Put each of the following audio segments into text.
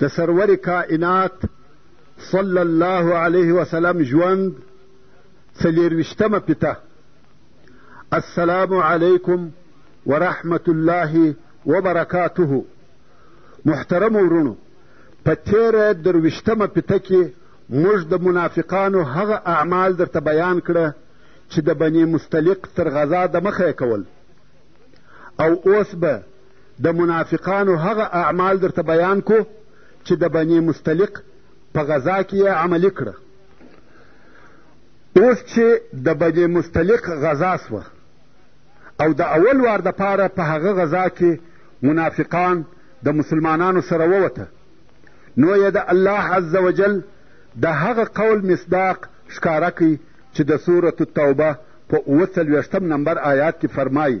د سرور کائنات صلی الله علیه وسلم ژوند څلېرویشتمه پیته السلام علیکم ورحمت الله وبرکاته محترم ورونو په تېره درویشتمه پیته کې موږ د منافقانو هغه اعمال درته بیان کړه چې د بني مستلق تر غذا د مخه یې کول او اوس به د منافقانو هغه اعمال درته بیان کو چې د بني مستلق په غذا کې یې عملي کړه اوس چې د بني مستلق غذا سوه او د اول وار دپاره په هغه غذا کې منافقان د مسلمانانو سره ووته نو یې د الله عز وجل د هغه قول مصداق ښکاره کوي چې د سورة التوبه په اووه څلوېښتم نمبر آیات کې فرمایي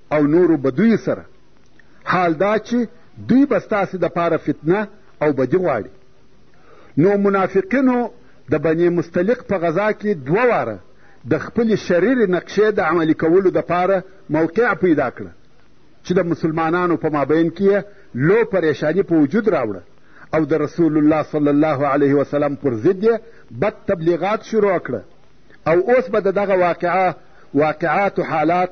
او نورو بدیو سره حال دا چې دوی به ستاسې دپاره فتنه او بدي غواړي نو منافقینو د بني مستلق په غذا کې دوه واره د خپلې شریرې نقشې د عملي کولو دپاره موقع پیدا کړه چې د مسلمانانو په مابین کې یې لو پریشاني په وجود راوړه او د رسول الله صلی الله علیه وسلم پر ضد یې بد تبلیغات شروع کړه او اوس به د دغه واقعه واقعات و حالات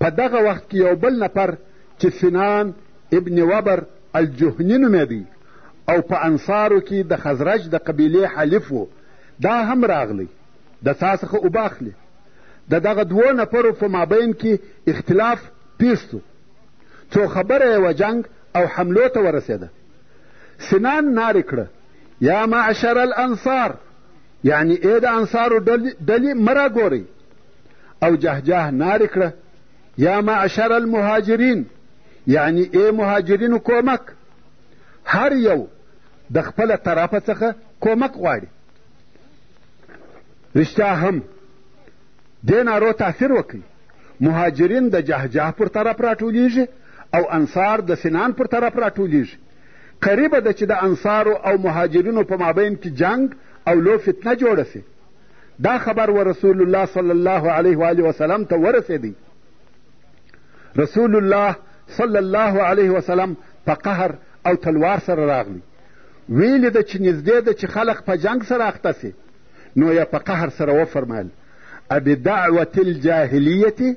په دغه وخت کې یو بل نفر چې سنان ابن وبر الجهني نومېدی او په انصارو کې د خزرج د قبیلې حلیف و دا هم راغلی د څا څخه اوبه اخلي د دغه دوو نفرو په مابین کې اختلاف پیښ سو څو خبره یې جنګ او حملو ته ورسېده سنان نارې کړه یا معشر الانصار یعنی ای د انصارو ډلې مه راګورئ او جهجاه نارې کړه یا معشر المهاجرین یعنی ای مهاجرینو کومک هر یو د خپله طرفه څخه کومک غواړي رښتیا هم دې نارو تاثیر وکړي مهاجرین د جهجاه پر طرف راټولیږي او انصار د سنان پر طرف راټولیږي قریبه ده چې د انصارو او مهاجرینو په مابین کې جنگ او لو فتنه جوړه سي دا خبر و رسول الله صلی الله علیه و آله وسلم ته ورسېدی رسول الله صلی الله علیه وسلم په قهر او تلوار سره راغلی ویې لیده چې نږدې ده چې خلق په جنګ سره اخته سي نو یې په قهر سره وفرمایل ابدعوة الجاهلیة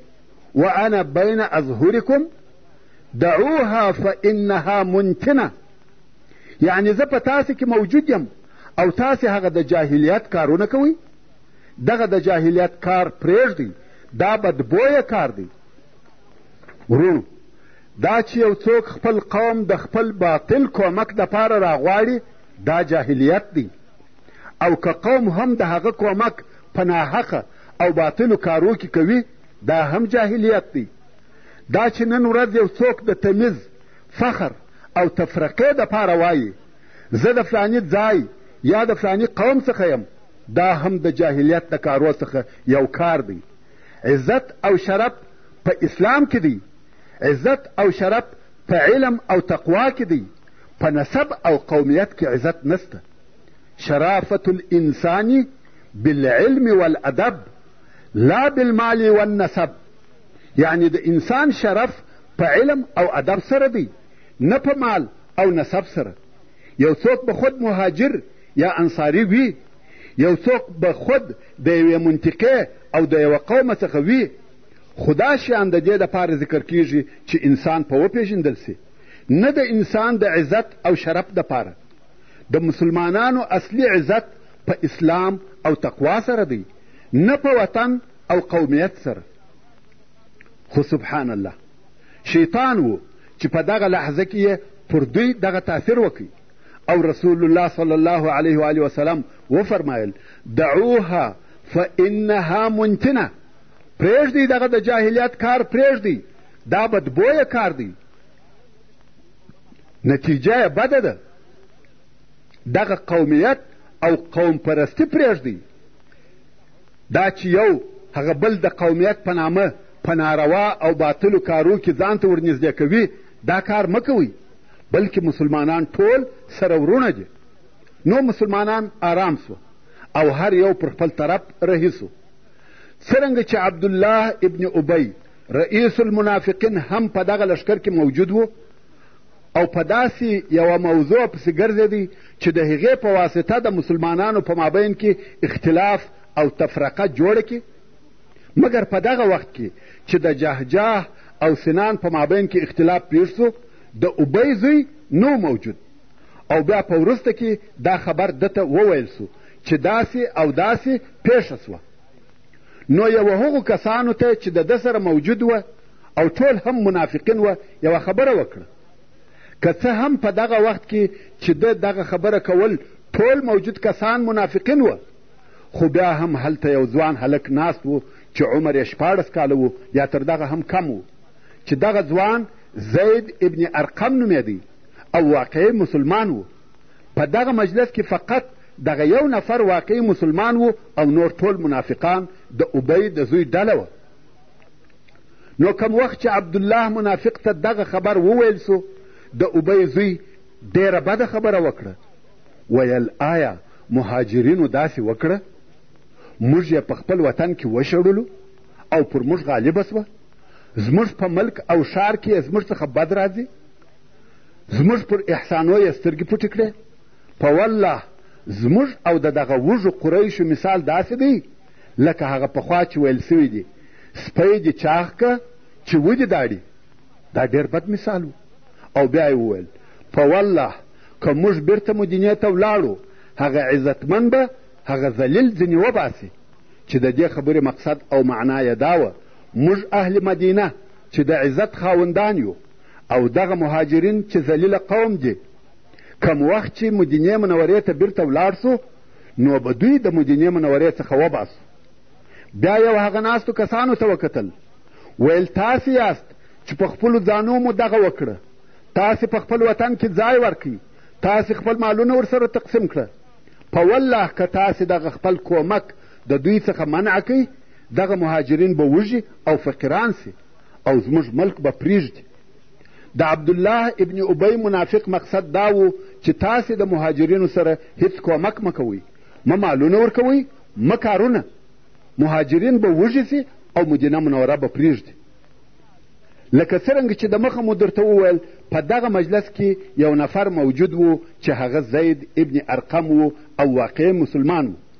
وانا بین اظهرکم دعوها فانها منتنه یعنې زه په تاسې کې موجود یم او تاسې هغه د جاهلیت کارونه کوئ دغه د جاهلیت کار پرېږدئ دا بدبویه کار دی ورونو دا چې یو څوک خپل قوم د خپل باطل کومک دپاره راغواړي دا جاهلیت دی او که قوم هم د هغه کومک په ناحقه او باطلو کارو کې کوي دا هم جاهلیت دی دا چې نن ورځ یو څوک د تمیز فخر او تفرقې دپاره وایي زه د فلاني ځای یا د فلاني قوم څخه یم دا هم د جاهلیت د کارو څخه یو کار دی عزت او شرف په اسلام کې دی عزت او شرف په علم او تقوا کې دی په نسب او قومیت کې عزت نسته شرافة الانسان بالعلم والادب لا بالمال والنسب یعنی د انسان شرف په علم او ادب سره دی نه په مال او نسب سره یو څوک به خود مهاجر یا انصاري وي یو څوک به خود د یوې منطقې او د یوه قومه څخه وي خو دا شیان د دې دپاره ذکر کیږي چې انسان په وپېژندل سي نه د انسان د عزت او شرف دپاره د مسلمانانو اصلي عزت په اسلام او تقوا سره دی نه په وطن او قومیت سره خو سبحان الله شیطان و چې په دغه لحظه کې یې پر دوی دغه تاثیر وکړي او رسول الله صلی الله علیه و وسلم وفرمایل دعوها فانها منتنه پرېږدئ دغه د جاهلیت کار پرېږدئ دا بدبویه کار دی نتیجه یې بده ده دغه قومیت او قوم پرستی پرېږدئ دا چې یو هغه بل د قومیت په نامه په ناروا او باطلو کارو کې ځان ته ورنږدې کوي دا کار مه کوئ بلکې مسلمانان ټول سره ورونه دي نو مسلمانان آرام سو او هر یو پر خپل طرف رهي سو څرنګه چې عبدالله ابن ابی رئیس المنافقین هم په دغه لښکر کې موجود و او په داسې یوه موضوع پسې ګرځېدی چې د هغې په واسطه د مسلمانانو په مابین کې اختلاف او تفرقه جوړه کړي مګر په دغه وخت کې چې د جهجاه او سنان په مابین کې اختلاف پېښ سو د اوبی زوی نو موجود او بیا په وروسته کې دا خبر ده ته وویل سو چې داسې او داسې پېښه سوه نو یوه هغو کسانو ته چې د ده سره موجود وه او ټول هم منافقین وه یوه خبره وکړه که څه هم په دغه وخت کې چې ده دغه خبره کول ټول موجود کسان منافقین وه خو بیا هم هلته یو ځوان هلک ناست و چې عمر یې شپاړس کاله و یا تر دغه هم کم و چې دغه ځوان زید ابن ارقم نومېدی او واقعي مسلمان و په دغه مجلس کې فقط دغه یو نفر واقعي مسلمان و او نور ټول منافقان د ابی د زوی ډله وه نو کم وخت چې عبدالله منافق ته دغه خبر وویل سو د ابی زوی ډېره بده خبره وکړه ویل آیا مهاجرینو داسې وکړه موږ یې په خپل وطن کې وشړلو او پر موږ غالبه سوه زموږ په ملک او ښار کې یې زموږ څخه بد راځي زموږ پر احسانو یې سترګې پټې کړې په والله زموږ او د دغه وږو قریشو مثال داسې دی لکه هغه پخوا چې ویل سوي دي سپی دې چاغ که چې ودې داړي دا ډېر بد مثال و او بیا یې وویل په والله که موږ بیرته مدینې ته ولاړو هغه عزتمن به هغه ذلیل ځینې وباسي چې د دې خبرې مقصد او معنا یې دا وه موږ اهل مدینه چې د عزت خاوندان یو او دغه مهاجرین چې ذلیله قوم دي کم وخت چې مدینې منورې ته بیرته ولاړ سو نو به دوی د مدینې منورې څخه وباسو بیا یو هغه ناستو کسانو ته وکتل ویل تاسې یاست چې په خپلو ځانو مو دغه وکړه تاسې په خپل وطن کې ځای ورکړئ تاسې خپل مالونه ورسره تقسیم کړه په والله که تاسې دغه خپل کومک د دوی څخه منع کوئ دغه مهاجرین به وږي او فقیران سي او زموږ ملک به پرېږدي د عبدالله ابن ابی منافق مقصد دا و چې تاسې د مهاجرینو سره هیڅ کومک مه کوئ مه مالونه ورکوئ مه کارونه مهاجرین به وږي سي او مدینه منوره به پرېږدي لکه څرنګه چې د مخه مو درته وویل په دغه مجلس کې یو نفر موجود و چې هغه زید ابن ارقم و او واقع مسلمان و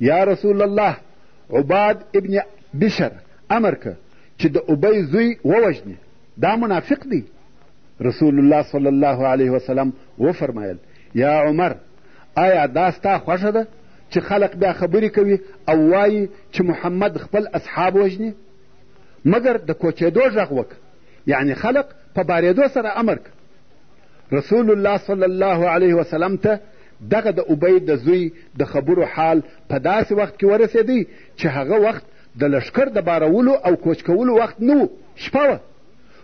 یا رسول الله عباد ابن بشر امر که چې د ابی زوی ووژني دا منافق دی رسول الله صلی الله علیه وسلم وفرمایل یا عمر آیا دا ستا خوښه ده چې خلق بیا خبرې کوي او وایي چې محمد خپل اصحاب وژني مګر د کوچېدو غږ وکړه یعنې خلق په بارېدو سره امر که رسول الله صلی الله علیه وسلم ته دغه د ابی د زوی د خبرو حال په داسې وخت کې ورسېدی چې هغه وخت د لښکر د بارولو او کوچ کولو وخت نه و شپه وه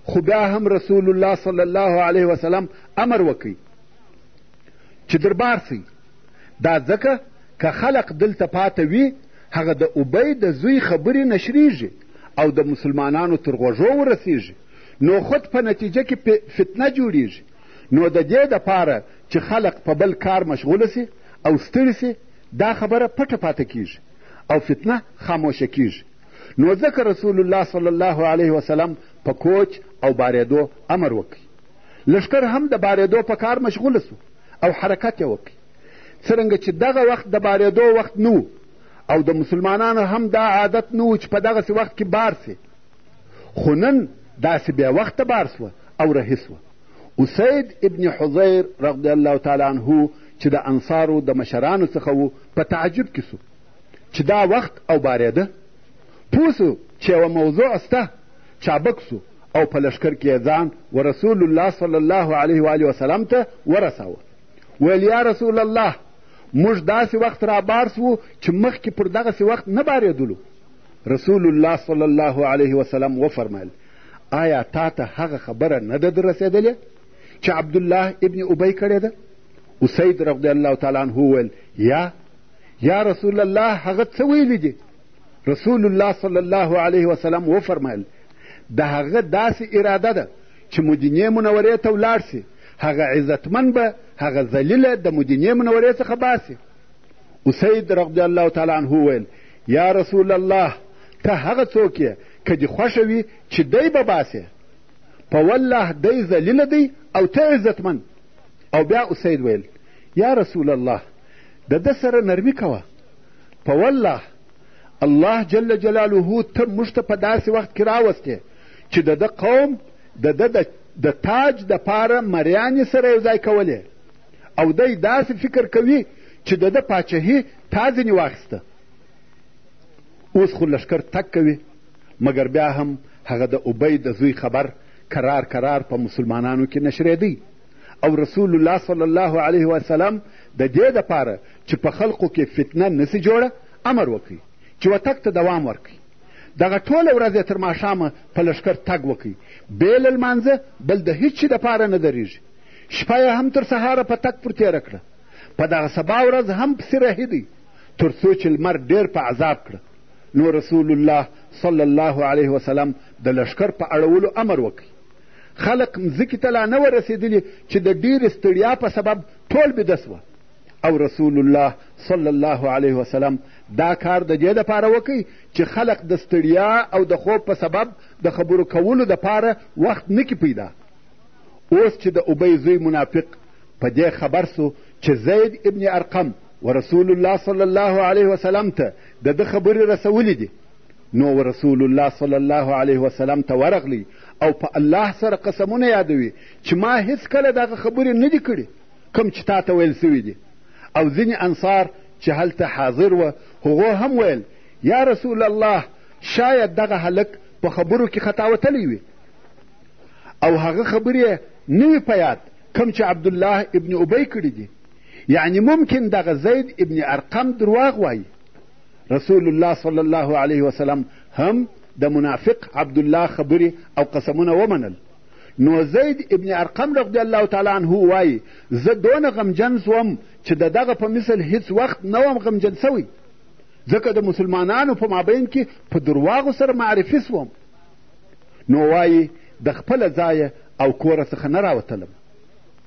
خو بیا هم رسول الله صلی الله علیه وسلم امر وکړي چې دربار سي دا ځکه که خلق دلته پاته وي هغه د اوبی د زوی خبرې نشریږي او د مسلمانانو تر غوږو ورسیږي نو خود په نتیجه کې فتنه جوړیږي نو د دې دپاره چې خلق په بل کار مشغول شي او ستړي شي دا خبره پټه پاته کیږي او فتنه خاموشه کیږي نو ځکه رسول الله صلی الله علیه وسلم په کوچ او بارېدو امر وکړي لښکر هم د بارېدو په کار مشغول سو او حرکت یې وکړي څرنګه چې دغه وخت د بارېدو وخت نه او د مسلمانانو هم دا عادت نه و چې په دغسې وخت کې بار سي خو نن داسې بې وخته بار سوه او رهي سوه اسید ابن حضیر رضی الله تعالی عنه چې د انصارو د مشرانو څخه و په تعجب کې سو چې دا وخت او بارېده پوه سو چې یوه موضوع سته چابک سو او په لشکر کې ځان و رسول الله صلی الله علیه و وسلم ته ورساوه ویل یا رسول الله موږ داسې وخت رابار سو چې مخکې پر دغسې وخت نه بارېدلو رسول الله صلی الله علیه وسلم وفرمایل آیا تا ته هغه خبره نه ده در رسېدلې چې عبدالله ابن ابی کړې ده اسید رضی الله تعالی عنه وویل یا یا رسول الله هغه څه ویلي دي رسول الله صلی الله علیه وسلم وفرمایل د هغه داسې اراده ده چې مدینې منورې ته ولاړ سي هغه عزتمن به هغه ذلیله د مدینې منورې څخه باسي اسید رضی الله تعالی عنه وویل یا رسول الله ته هغه څوک که دې خوښه وي چې دی به باسې په والله دی ذلیله دی او ته عزتمن او بیا اسید ویل یا رسول الله د ده سره نرمي کوه په والله الله جل جلاله ته موږ ته په داسې وخت کې راوستې چې د ده قوم د ده د تاج د پاره مریانې سره یو ځای کولې او دی داسې فکر کوي چې د ده پاچهي تا ځینې واخیسته اوس خو لښکر تګ کوي مګر بیا هم هغه د ابی د زوی خبر کرار کرار په مسلمانانو کې نشرېدی او رسول الله صلی الله علیه وسلم د دې دپاره چې په خلقو کې فتنه نسی جوړه امر وکړي چې وتګ ته دوام ورکړي دغه ټوله ورځ یې تر ماښامه په لښکر تګ وکړي بې له لمانځه بل د هیڅ شي دپاره نه درېږي شپه یې هم تر سهاره په تګ پر تېره کړه په دغه سبا ورځ هم پسې رهي دی تر څو چې لمر ډېر په عذاب کړه نو رسول الله صلی الله علیه وسلم د لښکر په اړولو امر وکړ خلق مځکې ته لا نه ورسېدلي چې د ډېرې ستړیا په سبب ټول بیده سوه او رسول الله صلی الله علیه وسلم دا کار د دې دپاره وکړي چې خلق د ستړیا او د خوب په سبب د خبرو کولو دپاره وخت نه کی پیدا اوس چې د ابی زوی منافق په دې خبر سو چې زید ابن ارقم ورسول الله صلی الله علیه وسلم ته د ده خبرې رسولې دي نو ورسول الله صلی الله علیه وسلم ته ورغلی او په الله سره قسمونه یادوي چې ما هیڅکله دغه خبرې نه دي کړي کوم چې تا ته ویل سوي دي او ځینې انصار چې هلته حاضر وه هغو هم ویل یا رسول الله شاید دغه هلک په خبرو کې خطا وتلی وي او هغه خبرې نه وي په یاد کوم چې عبدالله ابن ابی کړي دي یعنی ممکن دغه زید ابن ارقم درواغ وایي رسول الله صلی الله علیه وسلم هم د منافق عبدالله خبرې او قسمونه ومنل نو زید ابن ارقم رضی الله تعالی عنه وایي زه دونه غمجن سوم چې د دغه په مثل هیڅ وخت نه وم غمجن سوی ځکه د مسلمانانو په مابین کې په درواغو سره معرفي سوم نو وایي د خپله ځایه او کوره څخه نه راوتلم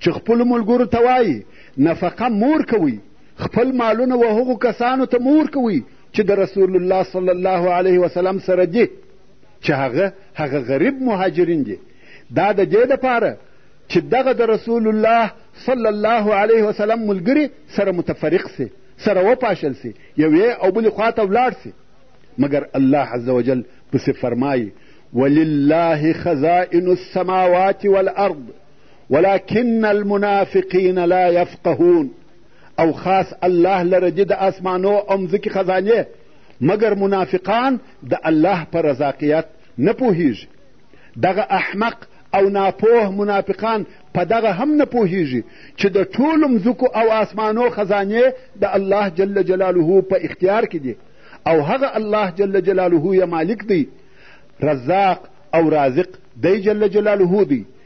چې خپلو ملګرو ته وایي نفقه مور کوئ خپل مالونه و هغو کسانو ته مور کوئ چې د رسول الله صلی الله علیه وسلم سره دي چې هغه هغه غریب مهاجرین دي دا د دې دپاره چې دغه د رسول الله صلی الله علیه وسلم ملګري سره متفرق سي سره وپاشل سي یوې او بلې خوا ته ولاړ سي مګر الله عز وجل پسې فرمایي ولله خزائن السماوات والارض ولكن المنافقين لا يفقهون او خاص الله لره دي د آسمانو او مځکې خزانې مګر منافقان د الله په رزاقیت نه پوهیږي دغه احمق او ناپوه منافقان په دغه هم نه پوهیږي چې د ټولو مځکو او آسمانو خزانې د الله جل جلاله په اختیار کې دي او هغه الله جل جلاله یې مالک دی رزاق او رازق دی جل جلاله دی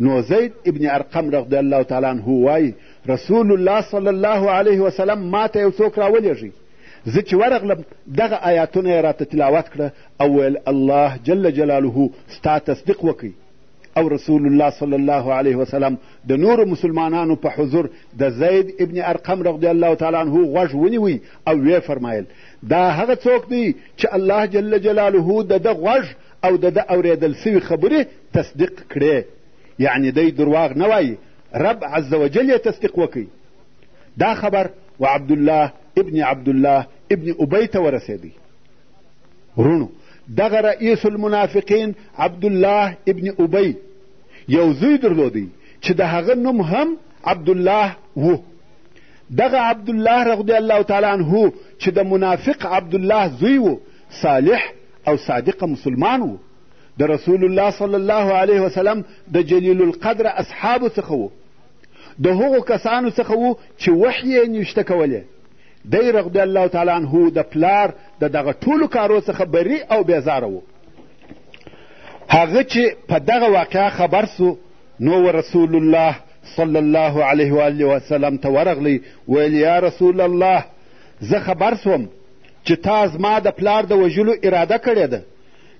نو زید ابن ارقم رضی الله تعالی عنه وایي رسول الله صلی الله علیه وسلم ما ته یو څوک راولېږي زه چې ورغلم دغه آیاتونه یې راته تلاوت کړه او ویل الله جل جلاله ستا تصدیق وکړي او رسول الله صلی الله علیه وسلم د نورو مسلمانانو په حضور د زید ابن ارقم رضی الله تعالی عنه غوږ ونیوی او ویې فرمایل دا هغه څوک دی چې الله جل جلاله د ده غوږ او د ده اورېدل سوي خبرې تصدیق کړې یعنی دی درواغ نه وایي رب عز وجل یې تصدیق وکړي دا خبر و عبدالله ابن عبدالله ابن ابی ته ورسېدی ورونو دغه رئیس المنافقین عبدالله ابن ابی یو زوی درلودی چې د هغه نوم هم عبدالله و دغه عبدالله رضی الله تعالی عنه چې د منافق عبدالله زوی و صالح او صادق مسلمان و د رسول الله صلی الله علیه وسلم د جلیل القدر اصحابو څخه و د هغو کسانو څخه و چې وحی یې نیشته کولې دی رضی الله تعالی عنه د پلار د دغه ټولو کارو څخه بری او بیزاره و هغه چې په دغه واقعه خبر سو نو و رسول الله صلی الله علیه و آله وسلم ته ورغلی ویل یا رسول الله زه خبر سوم چې تا زما د پلار د وژلو اراده کړې ده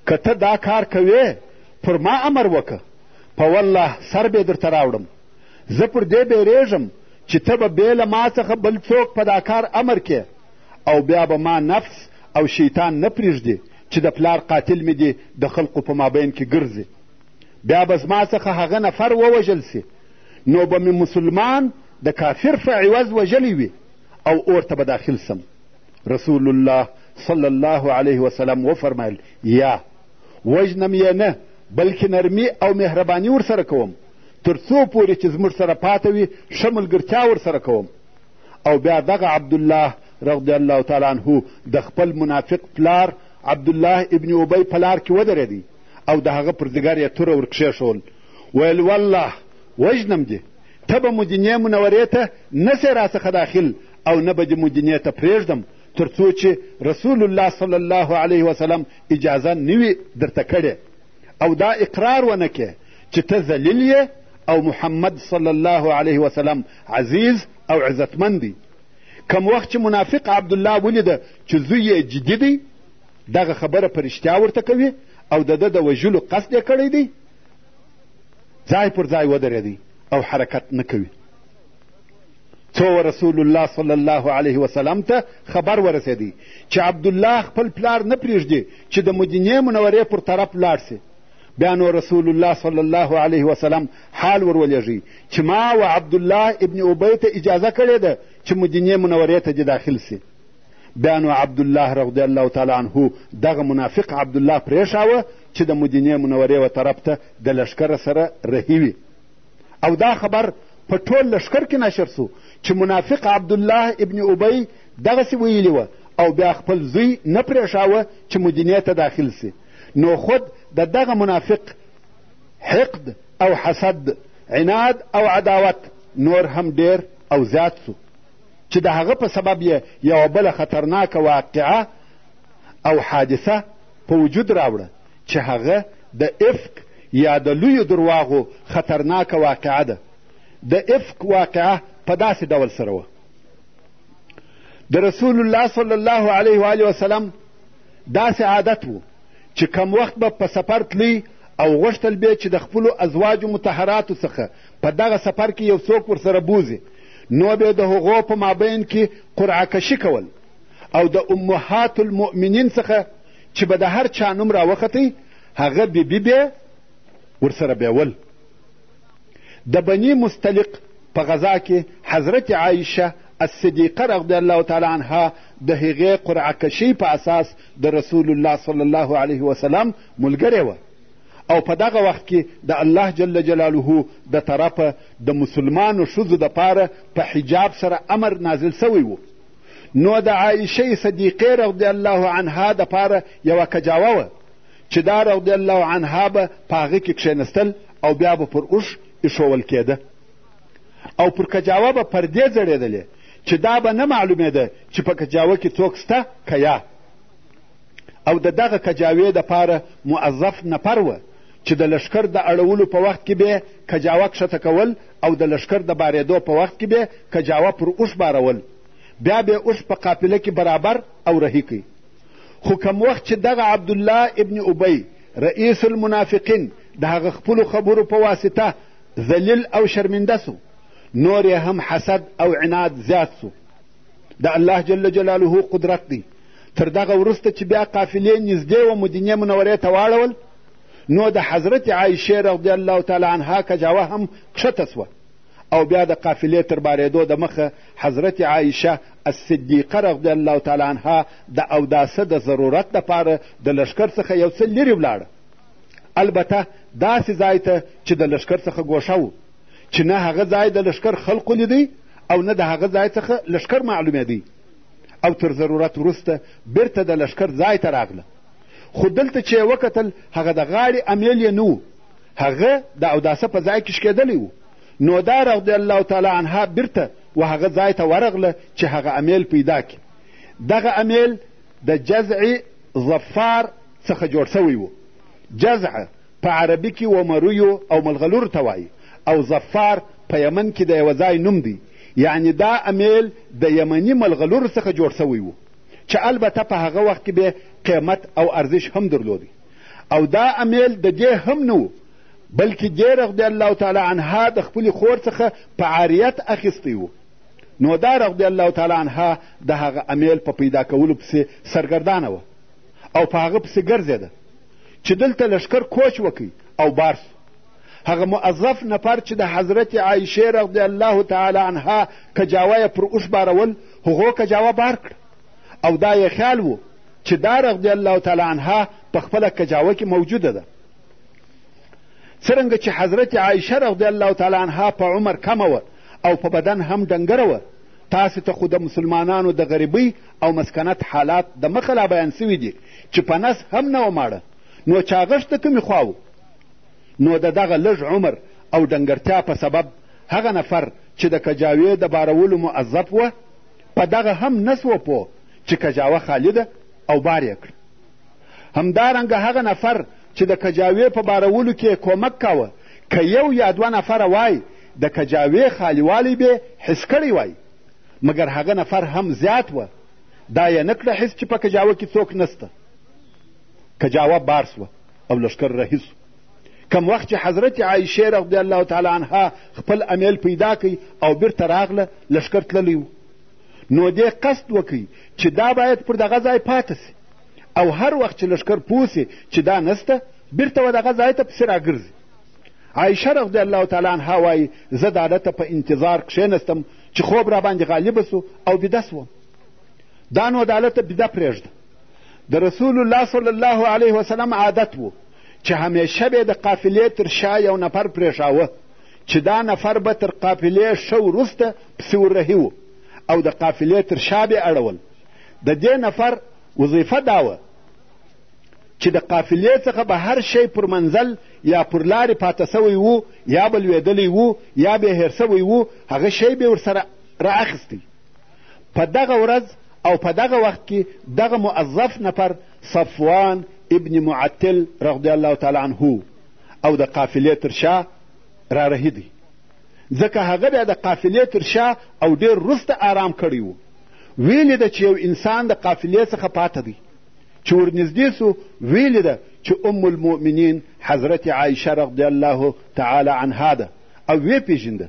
که ته دا کار کوې پر ما امر وکه په والله سر به درته راوړم زه پر دې بیریږم چې ته به بې له ما څخه بل څوک په دا کار امر کې او بیا به ما نفس او شیطان نه پرېږدي چې د پلار قاتل مې دي د خلقو په مابین کې ګرځي بیا به زما څخه هغه نفر ووژل سي نو به مې مسلمان د کافر په عوض وژلی وي او اور ته به داخل سم رسول الله صلی الله علیه وسلم وفرمایل یا وژنم یې نه بلکې نرمي او مهرباني ورسره کوم تر څو پورې چې زموږ سره پاته وي ښه ملګرتیا ورسره کوم او بیا دغه عبدالله رضی الله تعالی عنه د خپل منافق پلار عبدالله ابن ابی په لار کې ودرېدی او د هغه پر ځګر یې توره ورکښېښول ویل والله وژنم دې ته به مدینې منورې ته نسې راڅخه داخل او نه به دې مدینې ته پرېږدم تر څو چې رسول الله صلی الله علیه وسلم اجازه نه وي درته کړې او دا اقرار ونه کې چې ته ذلیل یې او محمد صلی الله علیه وسلم عزیز او عزتمن دی کم وخت چې منافق عبدالله ولیده چې زوی یې جدي دی دغه خبره په رښتیا ورته کوي او د ده د وژلو قصد یې کړی دی ځای پر ځای ودرېدی او حرکت نه کوي څو رسول الله صلی الله علیه وسلم ته خبر ورسېدی چې عبدالله خپل پلار نه پرېږدي چې د مدینې منورې پر طرف لاړ سي بیا نو رسول الله صلی الله علیه وسلم حال ورولېږي چې ما و عبدالله ابن ابی ته اجازه کړې ده چې مدینې منورې ته دې داخل سي بیا نو عبدالله رضی الله تعالی عنه دغه منافق عبدالله پرېښاوه چې د مدینې منورې و طرف ته د لښکره سره رهي وي او دا خبر په ټول لښکر کې نشر سو چې منافق عبدالله ابن ابی دغسې ویلي وه او بیا خپل زوی نه پرېښاوه چې مدینې ته داخل سي نو خود د دغه منافق حقد او حسد عناد او عداوت نور هم ډیر او زیات سو چې د هغه په سبب یې یوه بله خطرناکه واقعه او حادثه په وجود راوړه چې هغه د افک یا د لویو درواغو خطرناکه واقعه ده د افک واقعه په داسې ډول سره وه د رسول الله صلی الله علیه و وسلم داسې عادت و چې کم وخت به په سفر تلی او غوښتل به چې د خپلو ازواجو متحراتو څخه په دغه سفر کې یو څوک ورسره بوزي نو به د هغو په مابین کې قرعه کشي کول او د امهات المؤمنین څخه چې به د هر چا نوم راوختی هغه بي بي به ورسره بیول د بني مستلق په غذا کې حضرت عایشه الصدیقه رضی الله تعالی عنها د هغې قرعه کشۍ په اساس د رسول الله صلی الله علیه وسلم ملګرې وه او په دغه وخت کې د الله جل جلاله د طرفه د مسلمانو ښځو دپاره په حجاب سره امر نازل سوی و نو د عایشه صدیقې رضی الله عنها دپاره یوه کجاوه وه چې دا رضی الله عنها به په هغه کې کښېنستل او بیا به پر اوښ ایښول کېده او پر کجاوه به پردې ځړېدلې چې دا به نه معلومېده چې په کجاوه کې څوک سته که یا او د دغه کجاوې دپاره موظف نفر وه چې د لښکر د اړولو په وخت کې به یې کجاوه کښته کول او د لښکر د بارېدو په وخت کې به کجاوه پر اوښ بارول بیا به اوښ په قافله کې برابر او رهي کوي خو کم وخت چې دغه عبدالله ابن ابی رئیس المنافقین د هغه خپلو خبرو په واسطه ذلیل او شرمنده سو نور یې هم حسد او عناد زیات سو د الله جل جلاله قدرت دی تر دغه وروسته چې بیا قافلې نږدې و مدینې منورې ته واړول نو د حضرت عایشې رضی الله تعالی عنها کجاوه هم کښته سوه او بیا د قافلې تر بارېدو د مخه حضرت عایشه الصدیقه رضی الله تعالی عنها د اوداسه د ضرورت دپاره د لښکر څخه یو څه لرې ولاړه البته داسې ځای ته چې د لښکر څخه ګوښه و چې نه هغه ځای د لښکر خلقو لیدی او نه د هغه ځای څخه لښکر معلومېدی او تر ضرورت وروسته بیرته د لښکر ځای ته راغله خو دلته چې یې وکتل هغه د غاړې امیل یې نه و هغه د اوداسه په ځای کې شکېدلی و نو دا رضی الله تعالی عنها بیرته و هغه ځای ته ورغله چې هغه امیل پیدا کړي دغه امیل د جزع ظفار څخه جوړ سوی و جزع په عربي کې و مرویو او ملغلورو ته وایي او ظفار په یمن کې د یوه ځای نوم دی یعنې دا امیل د یمني ملغلورو څخه جوړ سوی و چې البته په هغه وخت کې به قیمت او ارزش هم درلود او دا امیل د دې هم نه و بلکې دې رضی الله تعالی عنها د خپلې خور څخه په عاریت اخیستی و نو دا رضی الله تعالی عنها د هغه امیل په پیدا کولو پسې سرګردانه وه او په هغه پسې ګرځېده چې دلته لشکر کوچ وکړي او بار سو هغه موظف نفر چې د حضرت عایشه رضی الله تعالی عنها کجاوه یې پر اوښ بارول هغو کجاوه بار کړ او دا یې خیال و چې دا رضی الله تعالی عنها په خپله کجاوه کې موجوده ده څرنګه چې حضرت عایشه رضی الله تعالی عنها په عمر کمه وه او په بدن هم ډنګره وه تاسې ته خو د مسلمانانو د غریبۍ او مسکنت حالات د مخه لا بیان سوي دي چې په نس هم نه وه ماړه نو چاغښت د کومې خوا و نو د دغه لږ عمر او ډنګرتیا په سبب هغه نفر چې د کجاوې د بارولو موظف وه په دغه هم نه سوه پوه چې کجاوه خالي ده او بار یې کړه همدارنګه هغه نفر چې د کجاوې په بارولو کې کومک کاوه که یو یا دوه نفره وای د کجاوې خالیوالی به حس کړی وای مګر هغه نفر هم زیات وه دا یې نه کړه حس چې په کجاوه کې څوک نسته کجاوه بار سوه او لښکر رهي سو کم وخت چې حضرت عایشه رضی الله تعالی عنها خپل امیل پیدا کوي او بیرته راغله لښکر تللی و نو دې قصد وکړي چې دا باید پر دغه ځای پاته سي او هر وخت چې لښکر پوه سي چې دا نسته بیرته و دغه ځای ته پسې راګرځي عایشه رضی الله تعالی عنها وایي زه د هلته په انتظار کښېنستم چې خوب راباندې غالبه سو او بیده سوم دا نو د هلته بیده پرېږده د رسول الله صلی الله علیه وسلم عادت و چې همیشه به د قافلې تر شا یو نفر پرېښاوه چې دا نفر به تر قافلې ښه وروسته پسې ورهي و او د قافلې تر شا به اړول د دې نفر وظیفه دا وه چې د قافلې څخه به هر شی پر منزل یا پر لارې پاته سوی وو یا به لوېدلی وو یا به هېر سوی وو هغه شی به ورسره رااخیستی په دغه ورځ او په دغه وخت کې دغه موظف نفر صفوان ابن معطل رضی الله تعالی عنه او د قافلې تر شا را رهي دی ځکه هغه بیا د قافلې تر شا او ډېر وروسته آرام کړی و ویې لیده چې یو انسان د قافلې څخه پاته دی چې ورنږدې سو ویې لیده چې ام المؤمنین حضرت عایشه رضی الله تعالی عنها ده او ویې پېژنده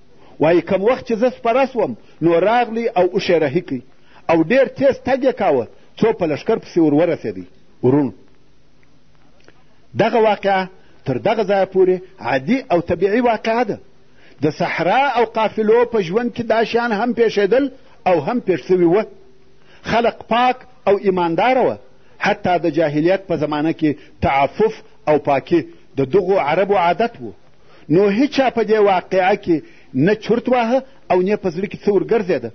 وایي کم وخت چې زه سپره سوم نو راغلی او اوښې رهي کړ او ډېر تېز تګ یې کاوه څو په لښکر پسې ور ورسېدی ورون دغه واقعه تر دغه ځایه پورې عادي او طبیعي واقعه ده د صحرا او قافلو په ژوند کې دا شیان هم پیښېدل او هم پیښ سوي وه خلق پاک او ایمانداره وه حتی د جاهلیت په زمانه کې تعفف او پاکي د دغو عربو عادت و نو هیچا په دې واقعه کې نه چورت واهه او نه په زړه کې څه ورګرځېده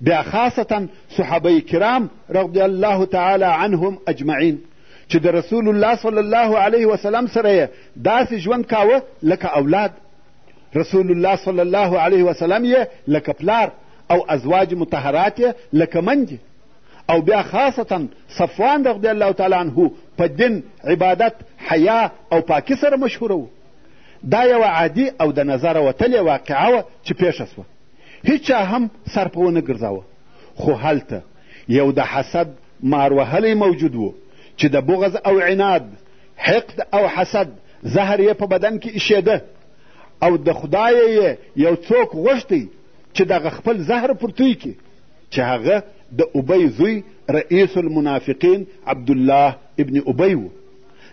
بیا خاصتا صحابه کرام رضی الله تعالی عنهم اجمعین چې د رسول الله صلی الله علیه وسلم سره یې داسې ژوند کاوه لکه اولاد رسول الله صلی الله علیه وسلم یې لکه پلار او ازواج مطهرات یې لکه مندې او بیا خاصتا صفوان رضی الله تعالی عنه په دین عبادت حیا او پاکي سره مشهوره و دا یوه عادي او د نظره وتلې واقعه وه چې پیښه سوه هیچا هم سر په ونه ګرځاوه خو هلته یو د حسد مار وهلی موجود و چې د بغض او عناد حقد او حسد زهر یې په بدن کې ایشېده او د خدای یې یو څوک غوښتی چې دغه خپل زهر پر توی کې چې هغه د ابی زوی رئیس المنافقین عبدالله ابن ابی و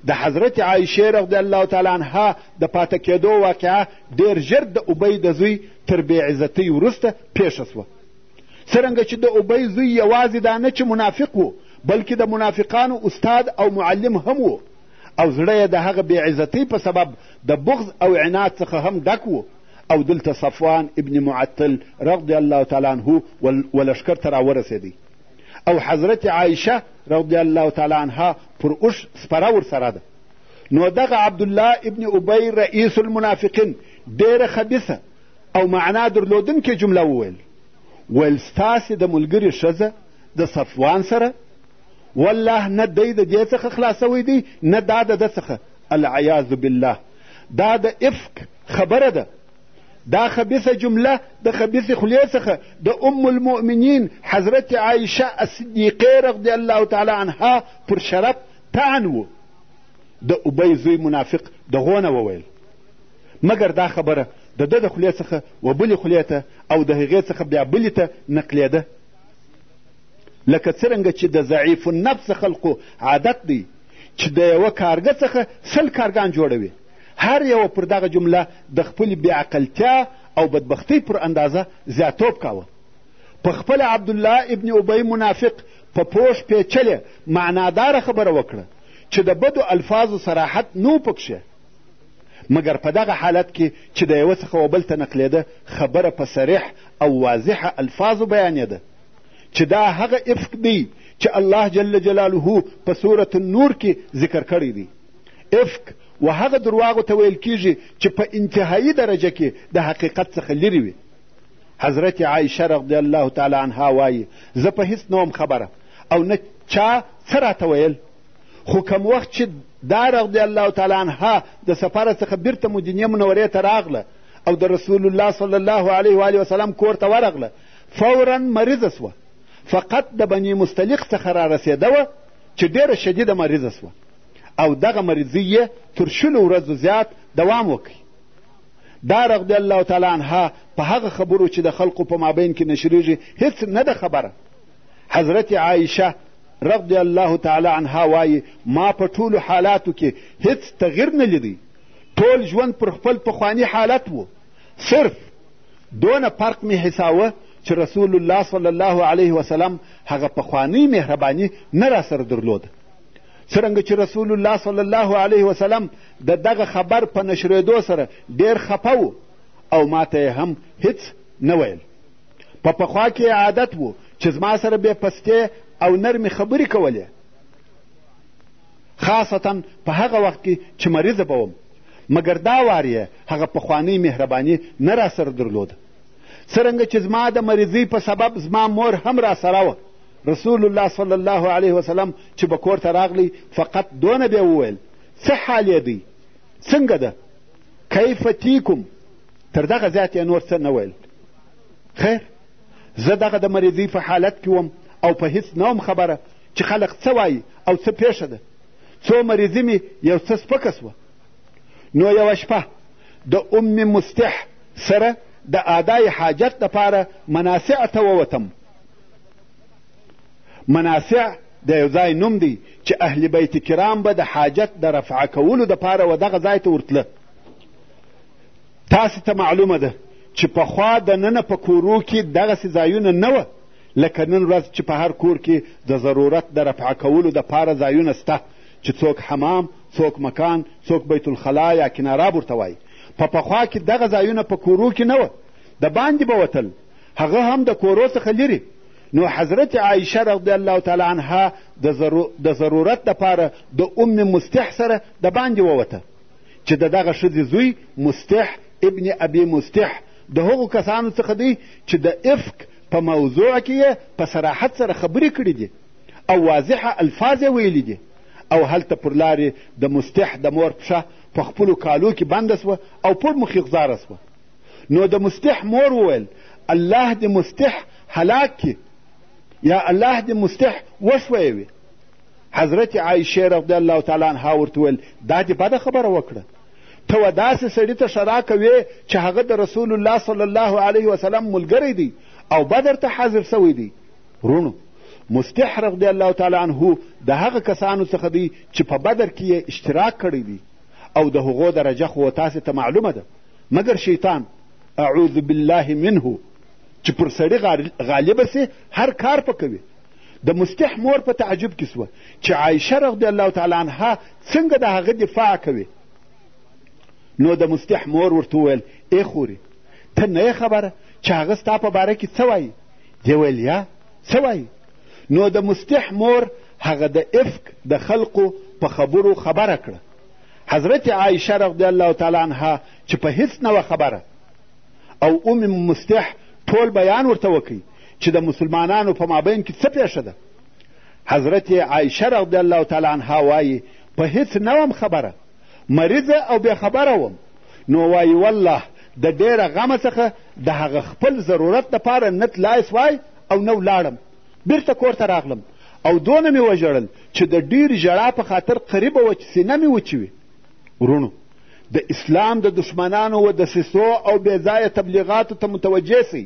د حضرت عایشه رضی الله تعالی عنها د پاته کېدو واقعه ډېر ژر د ابی د زوی تر بې عزتۍ وروسته پېښه سوه څرنګه چې د ابی زوی یوازې دا نه چې منافق و بلکې د منافقانو استاد او معلم هم و او زړه یې د هغه بې عزتۍ په سبب د بغض او عناد څخه هم ډک و او دلته صفوان ابن معطل رضی الله تعالی عنه و لښکر ته راورسېدی او حضرت عایشه رضی الله تعالی عنها پر اوښ سپره ورسره ده نو دغه عبدالله ابن ابی رئیس المنافقین ډېره خبیثه او معنا درلودونکې جمله وویل ویل ستاسې د ملګري ښځه د صفوان سره والله نه دی د دې څخه خلاصوی دی نه دا د ده څخه العیاذ بالله دا د افک خبره ده دا خبیثه جمله د خبیثې خولې څخه د ام المؤمنین حضرت عایشه الصدیقې رضی الله تعالی عنها پر شرف طعن و د ابی زوی منافق دغو نه وویل مګر دا خبره د ده د خولې څخه و بلې خولې ته او د هغې څخه بیا بلې ته نقلېده لکه څرنګه چې د ضعیف النفس خلقو عادت دی چې د یوه کارګه څخه سل کارګان جوړوي هر یوه پر دغه جمله د خپلې بېعقلتیا او بدبختۍ پر اندازه زیاتوب کاوه پخپله عبدالله ابن ابی منافق په پوښ پیچلې معناداره خبره وکړه چې د بدو الفاظو سراحت نو پکښې مګر په دغه حالت کې چې د یوه څخه و بل ته نقلېده خبره په صریح او واضحه الفاظو بیانېده چې دا هغه افق دی چې الله جل جلاله په سورة النور کې ذکر کړی دی افک و هغه درواغو ته ویل کیږي چې په انتهایی درجه کې د حقیقت څخه لرې وي حضرت عایشه رضی الله تعالی عنها وایي زه په هیڅ نه خبره او نه چا څه راته ویل خو کم وخت چې دا رضی الله تعالی عنها د سفر څخه بیرته مدینې منورې ته راغله او د رسول الله صلی الله علیه و وسلم کور ته ورغله فورا مریضه سوه فقط د بني مستلق څخه را رسېده وه چې ډېره شدیده مریضه سوه او دغه مریضۍ یې تر شلو ورځو زیات دوام وکړي دا رضی الله تعالی عنها په هغه خبرو چې د خلقو په مابین کې نشریږي هیڅ نه ده خبره حضرت عایشه رضی الله تعالی عنها وایي ما په ټولو حالاتو کې هیڅ تغییر نه لیدی ټول ژوند پر خپل پخوانی حالت و صرف دونه فرق مې حساوه چې رسول الله صلی الله علیه وسلم هغه پخوانی مهرباني نه راسره درلوده څرنګه چې رسول الله صلی الله علیه وسلم د دغه خبر په نشرېدو سره ډېر خپه و او ما ته یې هم هیڅ نه ویل په پخوا کې عادت و چې زما سره بې پستې او نرمې خبرې کولې خاصتا په هغه وخت کې چې مریضه به وم مګر دا وار یې هغه پخوانۍ مهرباني نه راسره درلوده څرنګه چې زما د مریضۍ په سبب زما مور هم راسره وه رسول الله صلی الله علیه وسلم چې به کور ته راغلی فقط دونه بیا وویل څه حال یې دی څنګه ده کیف تیکم تر دغه زیات یې نور څه نه ویل خیر زه دغه د مریضۍ په حالت کې وم او په هیڅ نه وم خبره چې خلق څه وایي او څه پېښه ده څو مریضي مې یو څه سپکه سوه نو یوه شپه د ام مستح سره د ادای حاجت دپاره مناسع ته ووتم مناسع د یو ځای نوم دی چې اهل بیت کرام به د حاجت د رفع کولو دپاره و دغه ځای ته ورتله تاسې ته معلومه ده چې پخوا د ننه په کورو کې دغسې ځایونه نه وه لکه نن ورځ چې په هر کور کې د ضرورت د رفع کولو دپاره ځایونه سته چې څوک حمام څوک مکان څوک بیت الخلا یا کناراب ورته وایي په پخوا کې دغه ځایونه په کورو کې نه وه د باندې به وتل هغه هم د کورو څخه لرې نو حضرت عایشه رضی الله تعالی عنها د ضرورت دپاره د ام مستح سره د باندې ووته چې د دغه ښځې زوی مستح ابن ابي مستح د هغو کسانو څخه دی چې د افک په موضوع کې یې په صراحت سره خبرې کړې دي او واضحه الفاظ یې ویلي دي او هلته پر لارې د مستح د مور پښه په خپلو کالو کې بنده سوه او پر مخ یې غزاره سوه نو د مستح مور وویل الله دې مستح هلاک کړي یا الله دې مستح وښویوي حضرت عایشې رضی الله تعالی عنها ورته وویل دا دې بده خبره وکړه ته و داسې سړي ته ښرا کوې چې هغه د رسول الله صلی الله علیه وسلم ملګری دی او بدر ته حاضر سوی دی رونو مستح رضی الله تعالی عنه د هغه کسانو څخه دی چې په بدر کې یې اشتراک کړی دی او د هغو درجه خو تاسې ته معلومه ده مګر شیطان اعوذ بالله منه چې پر سړي غالبه سي هر کار په کوي د مستح مور په تعجب کې سوه چې عایشه رضی الله تعالی عنها څنګه د هغه دفاع کوي نو د مستح مور ورته وویل ای خورې ته نه یې خبره چې هغه ستا په باره کې څه وایي دی ویل یا څه وایي نو د مستح مور هغه د افک د خلقو په خبرو خبره کړه حضرت عایشه رضی الله تعالی عنها چې په هیڅ نه وه خبره او ام مستح ټول بیان ورته وکړي چې د مسلمانانو په مابین کې څه پېښه ده حضرت عایشه رضی الله تعالی عنها وایي په هیڅ نه وم خبره مریضه او بې خبره وم نو وایي والله د ډېره غمه څخه د هغه خپل ضرورت دپاره نه تلای سوای او نه ولاړم بیرته کور ته راغلم او دونه مې وژړل چې د ډېر ژړا په خاطر قریبه وه چې سینه مې وچوي وروڼو د اسلام د دشمنانو و دسیسو او بېځایه تبلیغاتو ته متوجه سئ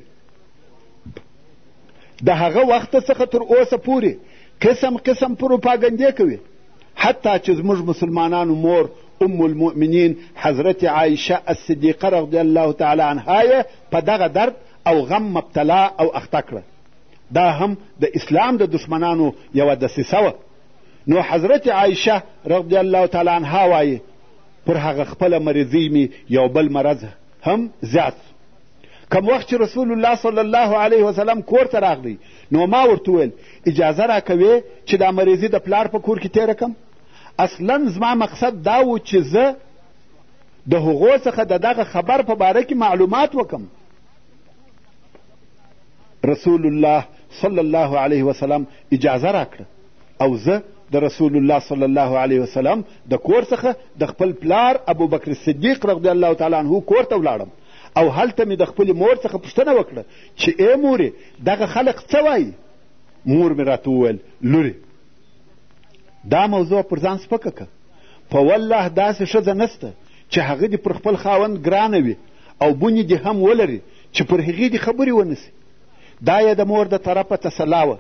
د هغه وخت څخه تر اوسه پورې قسم قسم پروپاګندې کوي حتی چې زموږ مسلمانانو مور ام المؤمنین حضرت عایشه الصدیقه رضی الله تعالی عنها یې په دغه درد او غم مبتلا او اخته کړه دا هم د اسلام د دښمنانو یوه دسیسه وه نو حضرت عایشه رضی الله تعالی عنها وایي پر هغه خپله مریضۍ مې یو بل مرض هم زیات سو کم وخت چې رسول الله صلی الله علیه وسلم کور ته راغلی نو ما ورته وویل اجازه راکوې چې دا مریضي د پلار په کور کې تېره کړم اصلا زما مقصد دا و چې زه د هغو څخه د دغه خبر په باره کې معلومات وکم رسول الله صلی الله علیه وسلم اجازه راکړه او زه د رسول الله صلی الله علیه وسلم د کور څخه د خپل پلار ابوبکر صدیق رضی الله تعالی عنه کور ته ولاړم او هلته مې د خپلې مور څخه پوښتنه وکړه چې ای مورې دغه خلق څه وایي مور مې راته وویل لورې دا موضوع پر ځان سپکه که په والله داسې ښځه نسته چې هغه دې پر خپل خاوند ګرانه وي او بونې دې هم ولري چې پر هغې دې خبرې ونه سي دا یې د مور د طرفه تسلا وه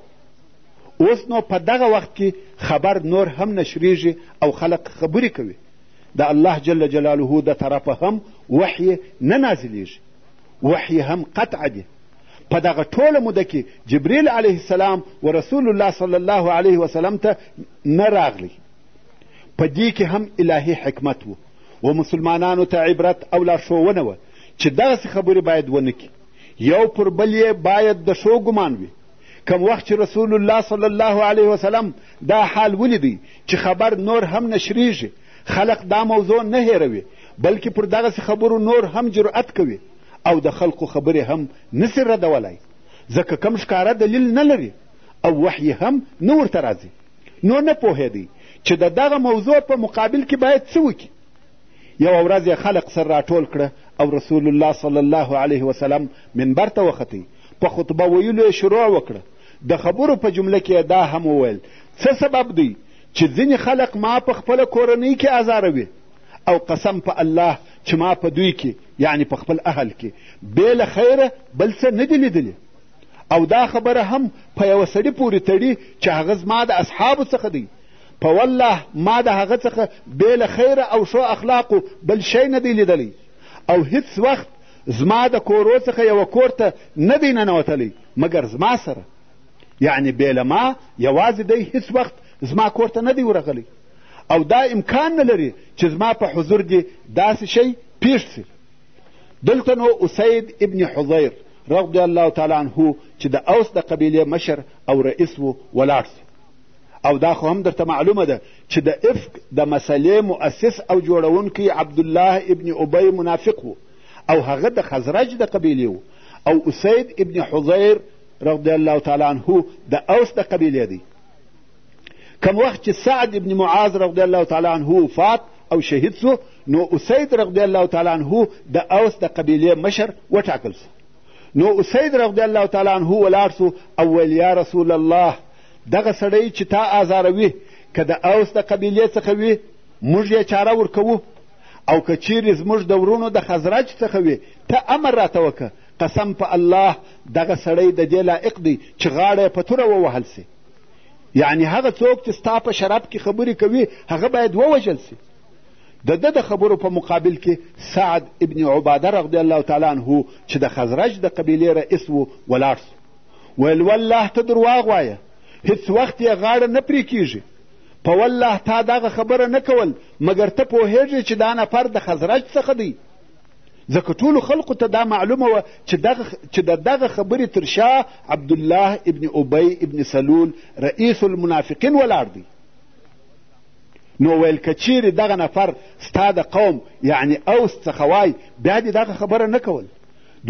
اوس نو په دغه وخت کې خبر نور هم نشریږي او خلق خبرې کوي د الله جل جلاله د طرفه هم وحی نه نازلیږي وحی هم قطع دی په دغه ټوله موده کې جبریل علیه السلام و رسول الله صلی الله علیه وسلم ته نه راغلی په دې کې هم الهي حکمت و و مسلمانانو ته عبرت او لارښوونه وه چې دغسې خبرې باید ونه کړي یو پر بل یې باید د ښو ګمان وي کم وخت چې رسول الله صلی الله علیه وسلم دا حال ولیدی چې خبر نور هم نشریږي خلق دا موضوع نه هېروي بلکې پر دغسې خبرو نور هم جرأت کوي او د خلقو خبرې هم نسي ردولای ځکه کم ښکاره دلیل نه لري او وحی هم نه ورته راځي نو نه پوهېدی چې د دغه موضوع په مقابل کې باید څه وکړي یوه ورځ یې خلق سر راټول کړه او رسول الله صلی الله علیه وسلم منبر ته وختی په خطبه ویلو یې شروع وکړه د خبرو په جمله کې دا هم وویل څه سبب دی چې ځینې خلق ما په خپله کورنۍ کې ازاروي او قسم په الله چې ما په دوی کې یعنې په خپل اهل کې بې له خیره بل څه نه دي لیدلي او دا خبره هم په یوه سړي پورې تړي چې هغه زما د اصحابو څخه دی په والله ما د هغه څخه بې له خیره او ښو اخلاقو بل شی نه دی لیدلی او هیڅ وخت زما د کورو څخه یوه کور ته نه دی ننوتلی مګر زما سره یعنې بې له ما یوازې دی هیڅ وخت زما کور ته نه دی ورغلی او دا امکان نه لري چې زما په حضور دې داسې شی پیښ سي دلته نو اسید ابن حضیر رضی الله تعالی عنه چې د اوس د قبیلې مشر او رئیس و ولاړ سو او دا خو هم درته معلومه ده چې د افق د مسلې مؤسس او جوړونکی عبدالله ابن ابی منافق و او هغه د خزرج د قبیلې و او اسید ابن حضیر رضی الله تعالی عنه د اوس د قبیلې دی کم وخت چې سعد ابن معاذ رضی الله تعالی عنه وفات او شهید سو نو اسید رضی الله تعالی عنه د اوس د قبیلې مشر وټاکل سو نو اسید رضی الله تعالی عنه ولاړ سو او ویل یا رسول الله دغه سړی چې تا آزاروي که د اوس د قبیلې څخه وي موږ یې چاره ورکوو او که چیرې زموږ د ورونو د خزرج څخه وي ته امر راته وکړه قسم په الله دغه سړی د دې لایق دی چې غاړه یې په توره ووهل سي یعنی هغه څوک چې ستا په شرف کې خبرې کوي هغه باید ووژل سي د ده د خبرو په مقابل کې سعد ابن عباده رضی الله تعالی عنه چې د خزرج د قبیلې رئیس و ولاړ سو ویل والله ته درواغ وایه هیڅ وخت یې غاړه نه پرې کیږي په والله تا دغه خبره نه کول مګر ته پوهیږې چې دا نفر د خزرج څخه دی ځکه ټولو خلقو ته دا معلومه وه چې د دغه خبرې تر شا عبدالله ابن ابی ابن سلول رئیس المنافقین ولاړ دی نو ویل که چیرې دغه نفر ستا د قوم یعنی اوس څخه وای بیا دې دغه خبره نه کول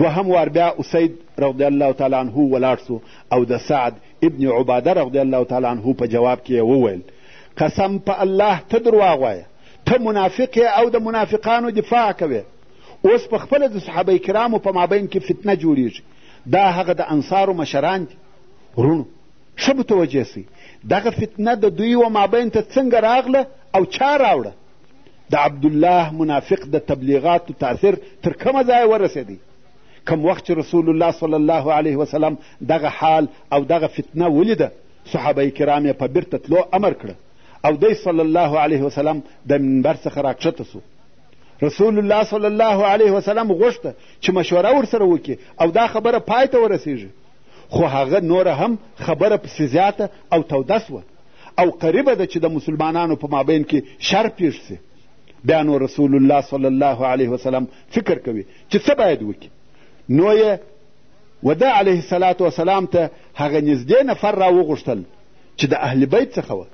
دوهم وار بیا اسید رضی الله تعالی عنه ولاړ سو او د سعد ابن عباده رضی الله تعالی عنه په جواب کې یې وویل قسم په الله ته درواغ وایه ته منافق یې او د منافقانو دفاع کوې اوس په خپله د صحابه کرامو په مابین کې فتنه جوړیږي دا هغه د انصارو مشران دي وروڼو ښه متوجه سئ دغه فتنه د دوی و مابین ته څنګه راغله او چا راوړه د عبدالله منافق د تبلیغاتو تاثیر تر کومه ځایه ورسېدی کم وخت چې رسول الله صلی الله علیه وسلم دغه حال او دغه فتنه ولیده صحابه کرام یې په بیرته تلو امر کړه او دی صلی الله علیه وسلم د منبر څخه راکښته سو رسول الله صلی الله علیه وسلم غوښته چې مشوره ورسره وکړي او دا خبره پای ته ورسیږي خو هغه نوره هم خبره پسې زیاته او توده سوه او قریبه ده چې د مسلمانانو په مابین کې شر پیښ سي بیا نو رسول الله صلی الله علیه وسلم فکر کوي چې څه باید وکړي نو یې وده علیه السلام ته هغه نږدې نفر راوغوښتل چې د اهل بیت څخه وه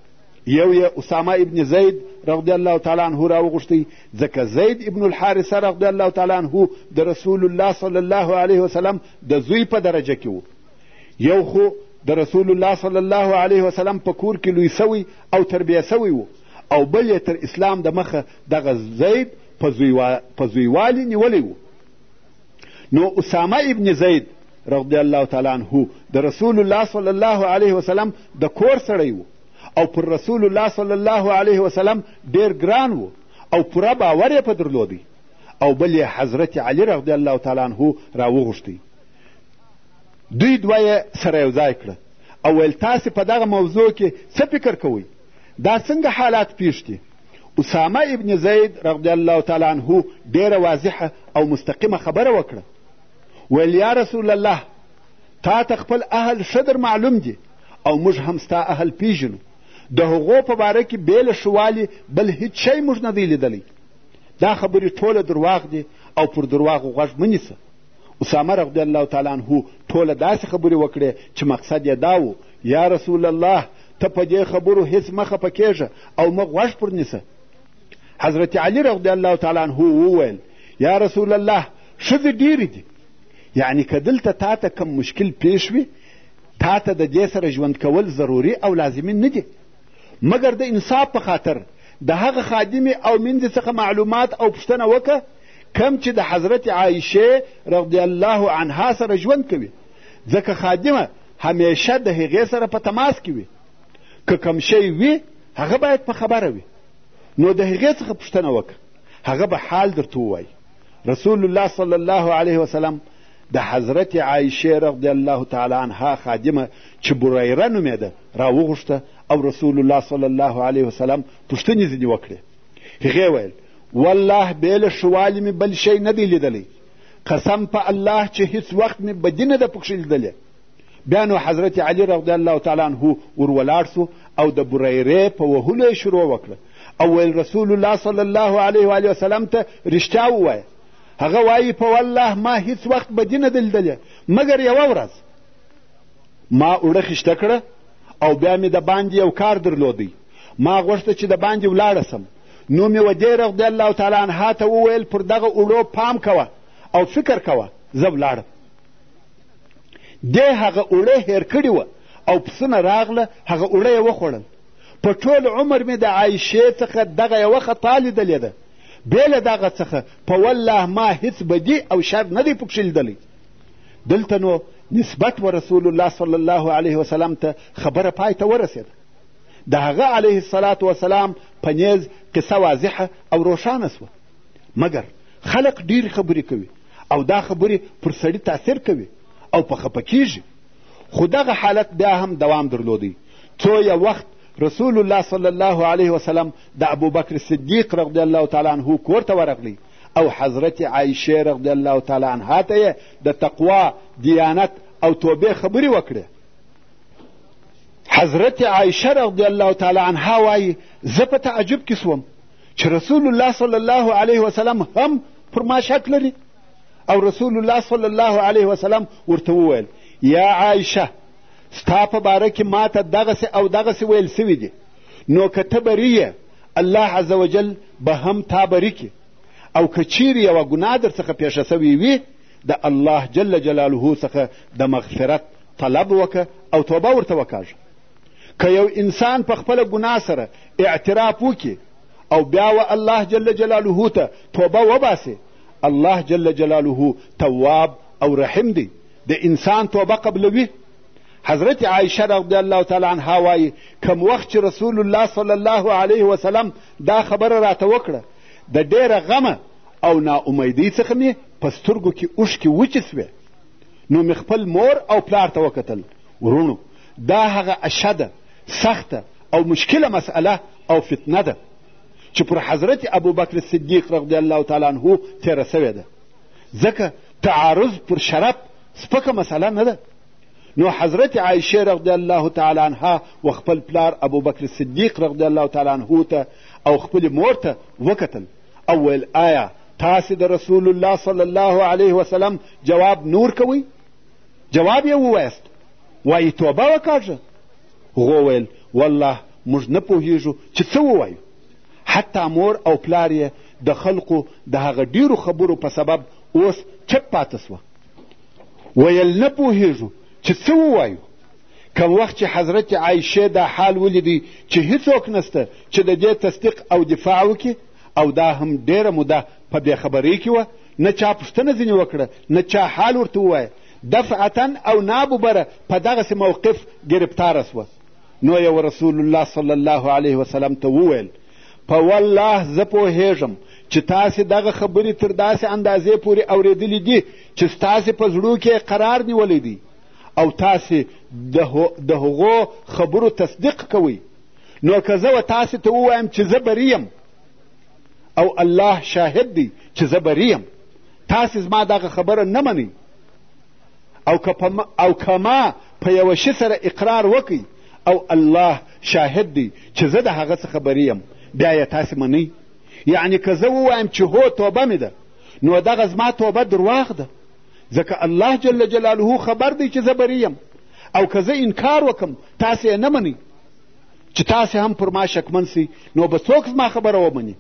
یو یې اسامه ابن زید رضی الله تعالی عنه راوغوښتی ځکه زید ابن الحارثه رضی الله تعالی عنه د رسول الله صلی الله علیه وسلم د زوی په درجه کې و یو خو د رسول الله صلی الله علیه وسلم په کور کې لوی سوی او تربیه سوی و او بل یې تر اسلام د مخه دغه زید په زویوالي نیولی و نو اسامه ابن زید رضی الله تعالی عنه د رسول الله صلی الله علیه وسلم د کور سړی و او پر رسول الله صلی الله علیه وسلم ډیر ګران و او پوره باور یې په درلودی او بل یې حضرت علی رضی الله تعالی عنه راوغوښتی دوی دوه یې سره یو ځای کړه او ویل تاسې په دغه موضوع کې څه فکر کوئ دا څنګه حالات پیښ دي اسامه ابن زید رضی الله تعالی عنه ډېره واضحه او مستقیمه خبره وکړه ویل یا رسول الله تا ته خپل اهل ښه در معلوم دي او موږ هم ستا اهل پیژنو د هغو په باره کې بې له ښوالي بل هیڅ شی موږ نه دی لیدلی دا خبرې ټوله درواغ دي او پر درواغو غوږ مه نیسه اسامه رضی الله تعالی عنه ټوله داسې خبرې وکړې چې مقصد یې دا و یا رسول الله ته په دې خبرو هیڅ مه خفه کېږه او مه غوږ پر نیسه حضرت علی رضی الله تعالی عنه وویل یا رسول الله ښځې ډېرې دي یعنی که دلته تا ته کم مشکل پیښ وي تا ته د دې سره ژوند کول ضروري او لازمي نه دي مګر د انصاف په خاطر د هغه خادمې او مینځې څخه معلومات او پوښتنه وکړه کوم چې د حضرت عایشې رضی الله عنها سره ژوند کوي ځکه خادمه همیشه د هغې سره په تماس کې وي که کوم شی وي هغه باید په خبره وي نو د هغې څخه پوښتنه وکړه هغه به حال درته ووایي رسول الله صلی الله علیه وسلم د حضرت عایشه رضی الله تعالی عنها خادمه چې بریره نومېده راوغوښته او رسول الله صلی الله علیه وسلم پوښتنې ځینې وکړې هغې ویل والله بې له ښوالي مې بل شی نه دی لیدلی قسم په الله چې هیڅ وخت مې بدي نه ده پکښې لیدلې بیا نو حضرت علي رضی الله تعالی عنه ور ولاړ سو او د بریرې په وهلو یې شروع وکړه او ویل رسول الله صلی الله علیه وآله وسلم ته رښتیا ووایه هغه وایي په والله ما هیڅ وخت بدي نه ده لیدلې مګر یوه ورځ ما اوړه خیشته کړه او بیا مې د باندې یو کار درلودی ما غوښته چې د باندې ولاړه سم نو مې ودې رضی الله تعالی عنها ته وویل پر دغه اوړو پام کوه او فکر کوه زه ولاړم دې هغه اوړه هېر کړي وه او پسونه راغله هغه اوړه یې وخوړل په ټول عمر مې د عایشې څخه دغه یوه خطا لیدلې ده بې له دغه څخه په والله ما هیڅ بدي او شر نه دی پکښې لیدلی دلته نو نسبت و رسول الله صلی الله علیه وسلم ته خبره پای ته ورسېده د هغه علیه الصلاة وسلام په نیز قصه واضحه او روښانه سوه مګر خلق ډېرې خبرې کوي او دا خبرې پر سړي تاثیر کوي او په خپه کیږي خو دغه حالت بیا هم دوام درلودی څو یو وخت رسول الله صلی الله علیه وسلم د ابوبکر صدیق رضی الله تعالی عنه کور ته ورغلی او حضرت عایشه رضی الله تعالی عنها ته یې د تقوا دیانت او توبې خبرې وکړې حضرت عایشه رضی الله تعالی عنها وایي زه په تعجب کې سوم چې رسول الله صلی الله علیه وسلم هم پر ما شک لري او رسول الله صلی الله علیه وسلم ورته وویل یا عایشه ستا په باره کې ما ته دغسې او دغسې ویل سوي دي نو که ته بری یې الله عز وجل به هم تا بری کړي او که چیرې یوه ګناه در څخه پېښه سوې وي د الله جل جلاله څخه د مغفرت طلب وکه او توبه ورته وکاږه که یو انسان په خپله ګناه سره اعتراف وکړي او بیا و الله جل جلاله ته توبه وباسي الله جل جلاله تواب او رحیم دی د انسان توبه قبلوي حضرت عایشه رضی الله تعالی عنها وایي کم وخت چې رسول الله صلی الله علیه وسلم دا خبره راته وکړه د ډېره غمه او ناامیدۍ څخه مې په سترګو کې اوښکې وچې سوې نو مې خپل مور او پلار ته وکتل وروڼو دا هغه اشده سخته او مشکله مسئله او فتنه ده چې پر حضرت ابوبکر صدیق رضی الله تعالی عنه تېره سوې ده ځکه تعارض پر شرف سپکه مسئله نه ده نو حضرت عایشه رضی الله تعالی عنها و خپل پلار ابوبکر صدیق رضی الله تعالی عنه ته او خپل مور ته وکتل او ویل آیا تاسې د رسول الله صلی الله علیه وسلم جواب نور کوئ جواب یې ووایست وایي توبه وکاږه هغو ویل والله موږ نه پوهیږو چې څه ووایو حتی مور او پلار یې د خلقو د هغه ډیرو خبرو په سبب اوس چپ پاته سوه ویل نه پوهیږو چې څه ووایو کم وخت چې حضرت عایشه دا حال ولیدی چې هیڅوک نسته چې د دې تصدیق او دفاع وکړي او دا هم ډېره موده په بې خبرۍ کې وه نه چا پوښتنه ځینې وکړه نه چا حال ورته ووایه دفعتا او ناببره په دغسې موقف ګرفتاره سوه نو یې رسول الله صلی الله علیه وسلم ته وویل په والله زه پوهېږم چې تاسې دغه خبرې تر داسې اندازې پورې اورېدلې دي چې ستاسې په زړو کې قرار نیولی دی او تاسې د هغو خبرو تصدیق کوئ نو که زه و تاسې ته ووایم چې زه بری یم او الله شاهد دی چې زه بری یم تاسې زما دغه خبره نه منئ او که او که ما په یوه شي سره اقرار وکړي او الله شاهد دی چې زه د هغه څخه بری یم بیا یې تاسې منئ یعنې که زه ووایم چې هو توبه مې ده نو دغه زما توبه درواغ ده ځکه الله جل جلاله خبر دی چې زه بری یم او که زه انکار وکم تاسې یې نه منئ چې تاسې هم پر ما شکمن سئ نو به څوک زما خبره ومني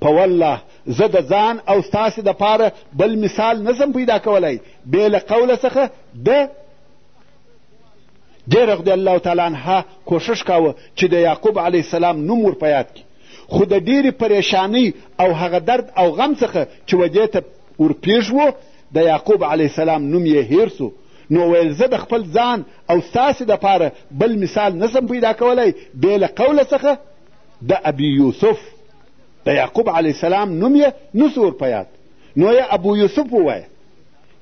په والله زه د ځان او ستاسې دپاره بل مثال نه سم پیدا کولی بې له قوله څخه د دې رضی الله تعالی عنها کوښښ کاوه چې د یعقوب علیه السلام نوم ور په یاد کړي خو د ډېرې پریشانۍ او هغه درد او غم څخه چې ودې ته ورپېږ و د یعقوب علیه السلام نوم یې هیر سو نو ویل زه د خپل ځان او ستاسې دپاره بل مثال نه سم پیدا کولای بې له قوله څخه د ابي یوسف د یعقوب علیه السلام نوم یې نسو ورپه یاد نو یې ابو یوسف ووایه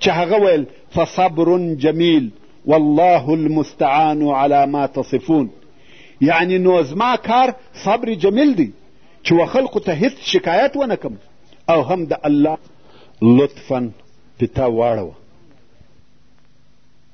چې هغه ویل فصبر جمیل والله المستعان على ما تصفون یعنی نو زما کار صبر جمیل دی چې و خلقو ته هیڅ شکایت ونه کم او هم د الله لطفا پتا واړوه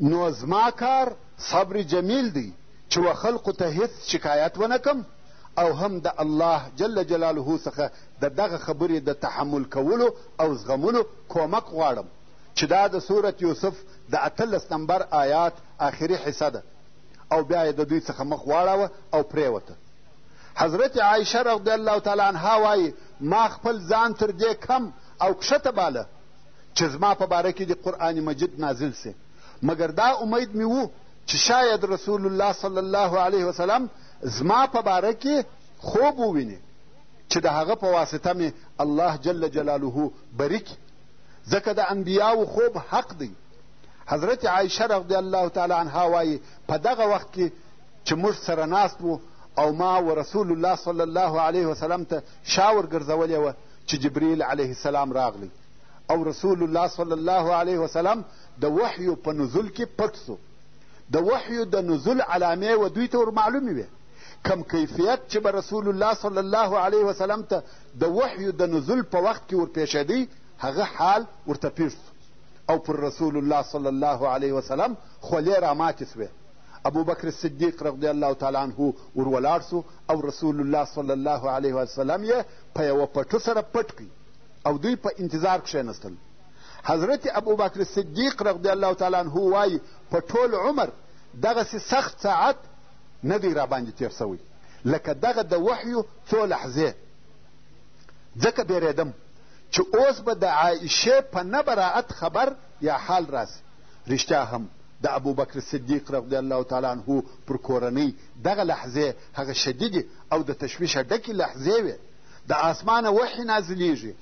نو زما کار صبر جمیل دی چې و خلقو ته هیڅ شکایت ونه کم او هم د الله جل جلاله څخه د دغه خبرې د تحمل کولو او زغملو کومک غواړم چې دا د سورت یوسف د اتلس نمبر آیات آخري حصه ده او بیا یې د دوی څخه مخ واړاوه او پرېوته حضرت عایشه رضی الله تعالی عنها وایي ما خپل ځان تر دې کم او کښته باله چې زما په باره کې د قرآن مجید نازل سي مګر دا امید مې وو چې شاید رسول الله صلی الله علیه وسلم زما په باره کې خوب وویني چې د هغه په واسطه مې الله جل جلاله بری کړي ځکه د انبیاوو خوب حق دی حضرت عایشه رضی الله تعالی عنها وایي په دغه وخت کې چې موږ سره ناست وو او ما و رسول الله صلی الله علیه وسلم ته شا ورګرځولې وه چې جبریل علیه السلام راغلی او رسول الله صلی الله علیه وسلم د وحیو په نزول کې پټ سو د وحیو د نزول علامې و دوی ته ورمعلومې وې کم کیفیت چې به رسول الله صلی الله علیه وسلم ته د وحیو د نزول په وخت کې ورپېښېدی هغه حال ورته پېښ او پر رسول الله صلی الله علیه وسلم خولې راماتې سوې ابوبکر صدیق رضی الله تعالی عنه ور ولاړ سو او رسول الله صلی الله علیه وسلم یې په یوه پټو سره پټ کړي او دوی په انتظار کښېنستل حضرت ابوبکر صدیق رضی الله تعالی عنه وایي په ټول عمر دغسې سخت ساعت نه دی راباندې تېر شوی لکه دغه د وحیو څو لحظې ځکه بېرېدم چې اوس به د عایشې په نه براعت خبر یا حال راسي رښتیا هم د ابوبکر صدیق رضی الله تعالی عنه پر کورنۍ دغه لحظې هغه شدیدې او د تشویشه ډکې لحظې وې د آسمانه وحي نازلیږي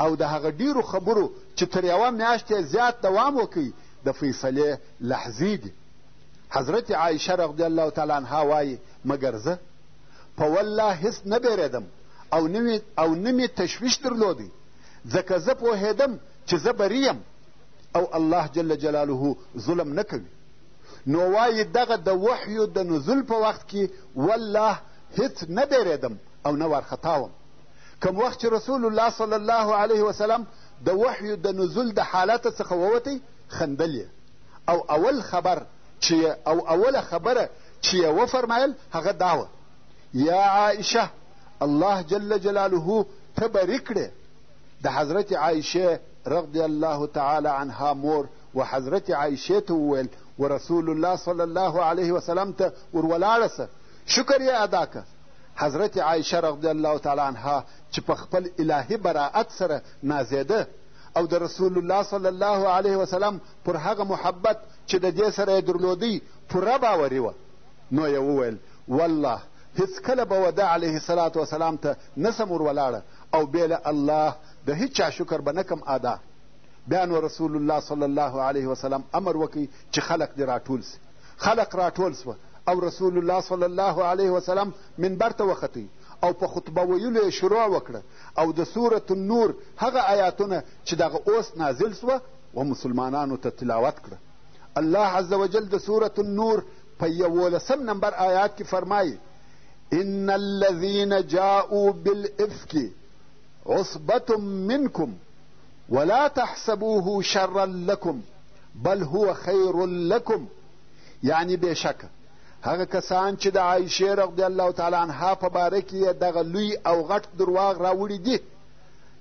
او د هغه ډیرو خبرو چې تر یوه میاشت زیات دوام وکړي د فیصلې لحظې دي حضرت عایشه رضی الله تعالی عنها وایي مګر زه په والله هیڅ نه بیرېدم او نه او نه مې تشویش درلودی ځکه زه پوهېدم چې زه بری یم او الله جل جلاله ظلم نه کوي نو وایي دغه د وحیو د نزول په وخت کې والله هیڅ نه بیرېدم او نه وارخطا وم کم وخت چې رسول الله صلی الله علیه وسلم د وحیو د نزول د حالت څخه ووتی خندل او اول خبر چې او اوله خبره چې یې وفرمایل هغه دا وه یا عائشه الله جل جلاله ته بری کړې د حضرت عایشه رضی الله تعالی عنها مور و حضرت عایشه ته وویل و رسول الله صلی الله علیه وسلم ته ور ولاړه سه شکر یې ادا که حضرت عایشه رضی الله تعالی عنها چې په خپل الهي براعت سره نازېده او د رسول الله صلی الله علیه وسلم پر هغه محبت چې د دې سره یې درلودی پوره باوري وه نو یې وویل والله هیڅکله به وده علیه السلام وسلام ته نسم ورولاړه او بې له الله د هیچا شکر به نه کم ادا بیا نو رسول الله صلی الله علیه وسلم امر وکړي چې خلق دې راټول سي خلق راټول سوه او رسول الله صلی الله علیه وسلم منبر ته وختی او په خطبه ویلو یې شروع وکړه او د سورة النور هغه آیاتونه چې دغه اوس نازل سوه و مسلمانانو ته تلاوت کړه الله عز وجل د سورة النور په یولسم نمبر آیات کې فرمایي ان الذين جاءوا بالافك عصبة منكم ولا تحسبوه شرا لكم بل هو خير لكم يعني بشك هغه کسان چې د عایشې رضی الله تعالی عنها په باره کې یې دغه لوی او غټ درواغ راوړي دي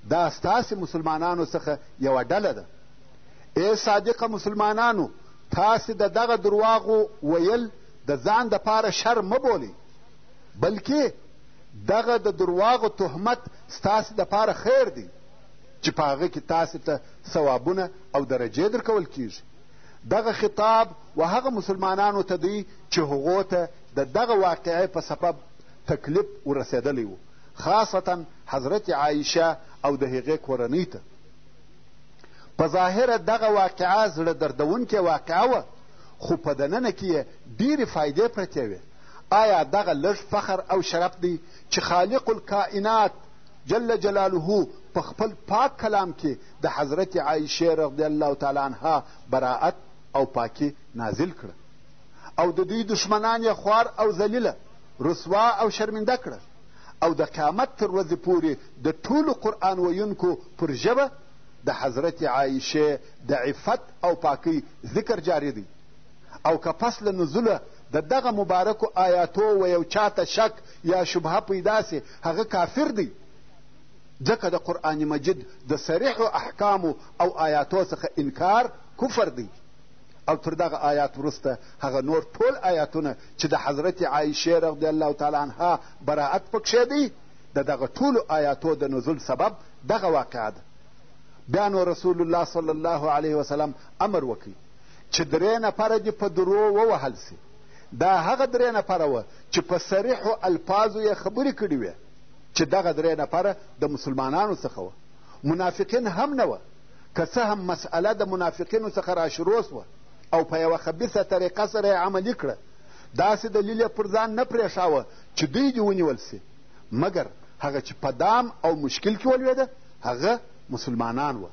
دا ستاسې مسلمانانو څخه یوه ډله ده ای صادقه مسلمانانو تاسې د دغه درواغو ویل د ځان دپاره شر مه بولئ بلکې دغه د درواغو تهمت ستاسې دپاره خیر دی چې په هغه کې تاسې ته ثوابونه او درجې درکول کیږي دغه خطاب و هغه مسلمانانو ته دی چې هغو ته د دغه واقعې په سبب تکلیف ورسېدلی و خاصتا حضرت عایشه او د هغې کورنۍ ته په ظاهره دغه واقعه زړه دردونکې واقعه وه خو په دننه کې یې ډېرې فایدې پرتې وې آیا دغه لږ فخر او شرف دی چې خالق الکائنات جل جلاله په خپل پاک کلام کې د حضرت عایشې رضی الله تعالی عنها براءت او پاکي نازل کړه او د دوی دښمنان یې خوار او ذلیله رسوا او شرمنده کړه او د قیامت تر ورځې پورې د ټولو قرآن ویونکو پر ژبه د حضرت عایشې د عفت او پاکۍ ذکر جاری دی او که پس له نزوله د دغه مبارکو آیاتو و یو چاته شک یا شبهه پیدا سي هغه کافر دی ځکه د قرآن مجید د صریحو احکامو او آیاتو څخه انکار کفر دی او تر دغه آیات وروسته هغه نور ټول آیاتونه چې د حضرت عایشې رضی الله تعالی عنها براعت پکښې دی د دغه ټولو آیاتو د نزول سبب دغه واقعه ده بیا نو رسول الله صلی الله علیه وسلم امر وکړي چې درې نفره دې په درو ووهل سي دا هغه درې نفره وه چې په صریحو الفاظو یې خبرې کړې وې چې دغه درې نفره د مسلمانانو څخه وه منافقین هم نه وه که څه هم مسئله د منافقینو څخه راشروع سوه او په یوه خبیثه طریقه سره یې عملي کړه داسې دلیل یې پر ځان نه پرېښاوه چې دوی دې ونیول سي مګر هغه چې په دام او مشکل کې ولوېده هغه مسلمانان وه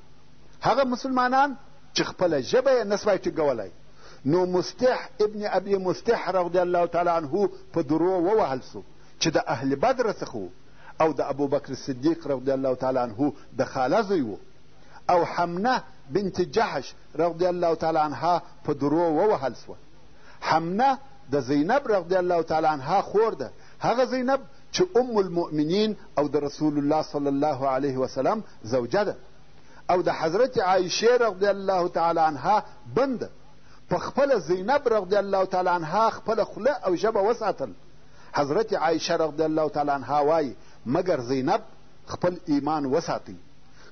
هغه مسلمانان چې خپله ژبه یې نسوای ټینګولی نو مستح ابن ابي مستح رضی الله تعالی عنه په درو ووهل سو چې د اهل بدر څخه و او د ابوبکر صدیق رضی الله تعالی عنه د خاله زوی و او حمنه بنت جحش رضی الله تعالی عنها په درو ووهل سوه حمنه د زینب رضی الله تعالی عنها خور ده هغه زینب چې ام المؤمنین او د رسول الله صلی الله علیه وسلم زوجه ده او د حضرت عایشه رضی الله تعالی عنها بنده په خپله زینب رضی الله تعالی عنها خپله خوله او ژبه وساتل حضرت عایشه رضی الله تعالی عنها وایي مګر زینب خپل ایمان وساتی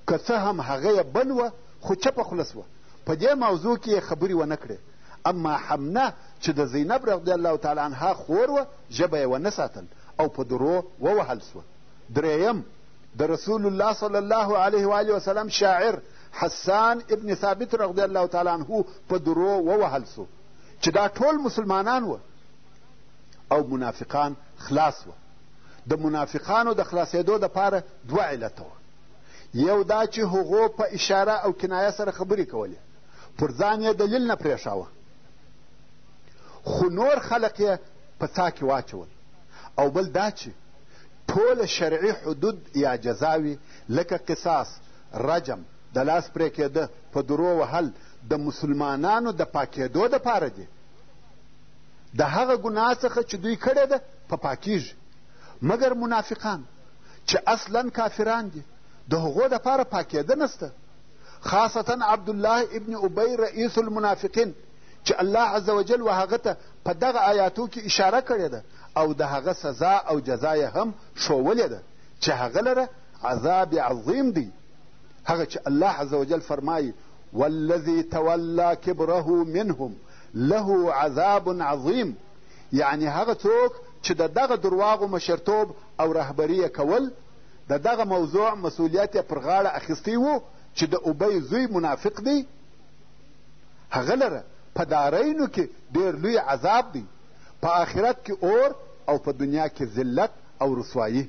که څه هم هغه یې بن وه خو چپه خوله سوه په دې موضوع کې یې خبرې ونه کړې اما حمنه چې د زینب رضی الله تعالی عنها خور وه ژبه یې ونه ساتل او په درو ووهل سوه درېیم د رسول الله صلی الله علیه و آله وسلم شاعر حسان ابن ثابت رضی الله تعالی عنه په درو ووهل سو چې دا ټول مسلمانان وه او منافقان خلاص وه د منافقانو د خلاصېدو دپاره دوه علته وه یو دا چې هغو په اشاره او کنایه سره خبرې کولې پر ځان یې دلیل نه پرېښاوه خو نور خلق یې په څا کې واچول او بل دا چې ټوله شرعي حدود یا جزاوي لکه قصاص رجم د لاس پرې کېده په درو وهل د مسلمانانو د پاکېدو دپاره دي د هغه ګناه څخه چې دوی کړې ده په پاکیږي مګر منافقان چې اصلا کافران دي د هغو دپاره پاکېده نسته خاصتا عبدالله ابن ابی رئیس المنافقین چې الله عز وجل و هغه ته په دغه آیاتو کې اشاره کړې ده او د هغه سزا او جزا هم ښوولې ده چې هغه لره عذاب عظیم دی هغه چې الله عز وجل فرمایي والذي تولى کبره منهم له عذاب عظیم یعنی هغه څوک چې د دغه درواغو مشرتوب او رهبري یې کول د دغه موضوع مسؤلیت یې پر غاړه اخیستی و چې د اوبی زوی منافق دی هغه لره په دارینو کې ډېر لوی عذاب دی په آخرت کې اور او په دنیا کې ذلت او رسوایی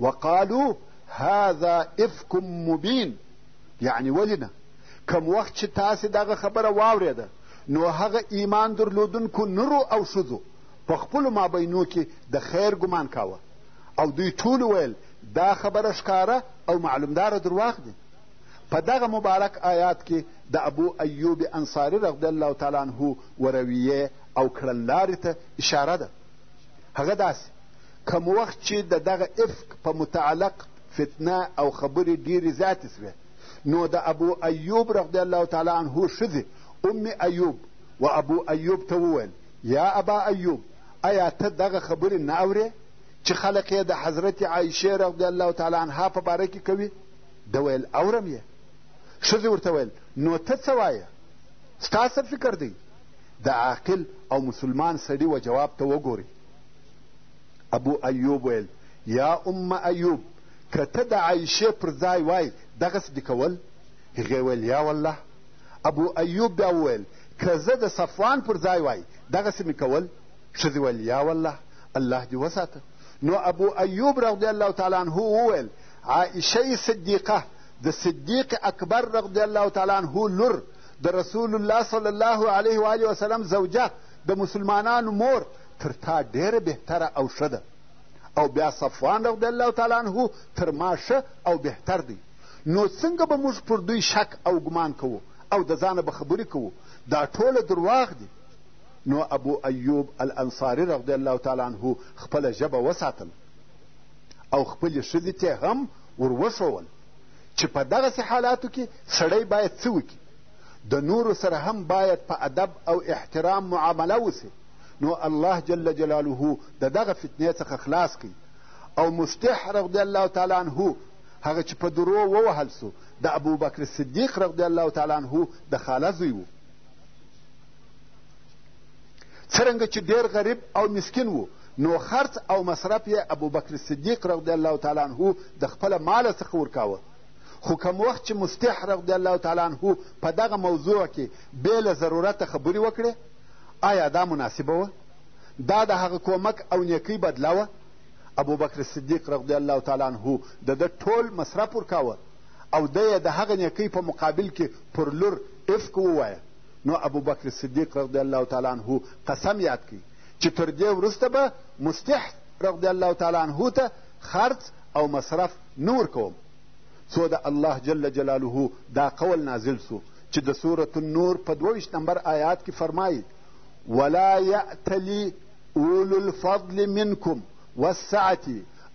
وقالو هذا افک مبین یعنی ولې نه کم وخت چې تاسې دغه خبره واورېده نو هغه ایمان درلودونکو نرو او ښځو په خپلو مابینو کې د خیر ګمان کاوه او دوی ټول ویل دا خبره ښکاره او معلومداره درواغ دی په دغه مبارک آیات کې د ابو ایوب انصاري رضی الله تعالی عنه ورویې او کړنلارې ته اشاره ده هغه داسې کوم وخت چې د دغه افک په متعلق فتنه او خبرې ډېرې زیاتې سوې نو د ابو ایوب رضی الله تعالی عنه ښځې ام ایوب و ابو ایوب ته وویل یا ابا ایوب ایا ته دغه خبرې نه اورې چې خلک یې د حضرت عایشې رضی الله تعالی عنها په باره کې کوي ده ویل اورم یې ښځې ورته ویل نو ته څه وایه ستا څه فکر دی د عاقل او مسلمان سړي و جواب ته وګورئ ابو ایوب ویل، یا ام ایوب! که ته د عایشې پر ځای وای دغسې دې کول؟ هغې ویل، یا والله! ابو ایوب بیا وویل، که زه د صفوان پر ځای وای دغسې مې کول؟ ښځې ویل، یا والله! الله دې وساته. نو ابو ایوب رضی الله تعالی عنه وویل، عایشه صدیقه د صدیق اکبر رضی الله تعالی عنه لور د رسول الله صلی الله علیه و آله وسلم زوجه د مسلمانانو مور تر تا ډېره بهتره او ښه ده او بیا صفوان رضی الله تعالی عنه تر ما ښه او بهتر دی نو څنګه به موږ پر دوی شک او ګمان کوو او د ځانه به خبرې کوو دا ټوله درواغ دي نو ابو ایوب الانصاري رضی الله تعالی عنه خپله ژبه وساتل او خپلې ښځې ته هم وروښوول چې په دغسې حالاتو کې سړی باید څه وکړي د نورو سره هم باید په ادب او احترام معامله وسي نو الله جل جلاله د دغه فتنې څخه خلاص کوي او مستح رضی الله تعالی عنه هغه چې په درو ووهل سو د ابوبکر صدیق رضی الله تعالی عنه د خاله زوی و څرنګه چې ډېر غریب او مسکین و نو خرڅ او مصرف یې ابوبکر صدیق رضی الله تعالی عنه د خپله ماله څخه ورکاوه خو کوم وخت چې مفتح رضی الله تعالی عنه په دغه موضوع کې بې له ضرورته خبرې وکړې آیا دا مناسبه وه دا د هغه کومک او نیکۍ بدله وه ابوبکر صدیق رضی الله تعالی عنه د ده ټول مصرف ورکاوه او ده یې د هغه نیکۍ په مقابل کې پر لور افک ووایه نو ابوبکر صدیق رضی الله تعالی عنه قسم یاد کړي چې تر دې وروسته به مستح رضی الله تعالی عنه ته خرڅ او مصرف نه ورکوم څو د الله جل جلاله دا قول نازل سو چې د سورة النور په دوه ویشت نمبر آیات کې فرمایي ولا یأتلي اولو الفضل منکم والسعة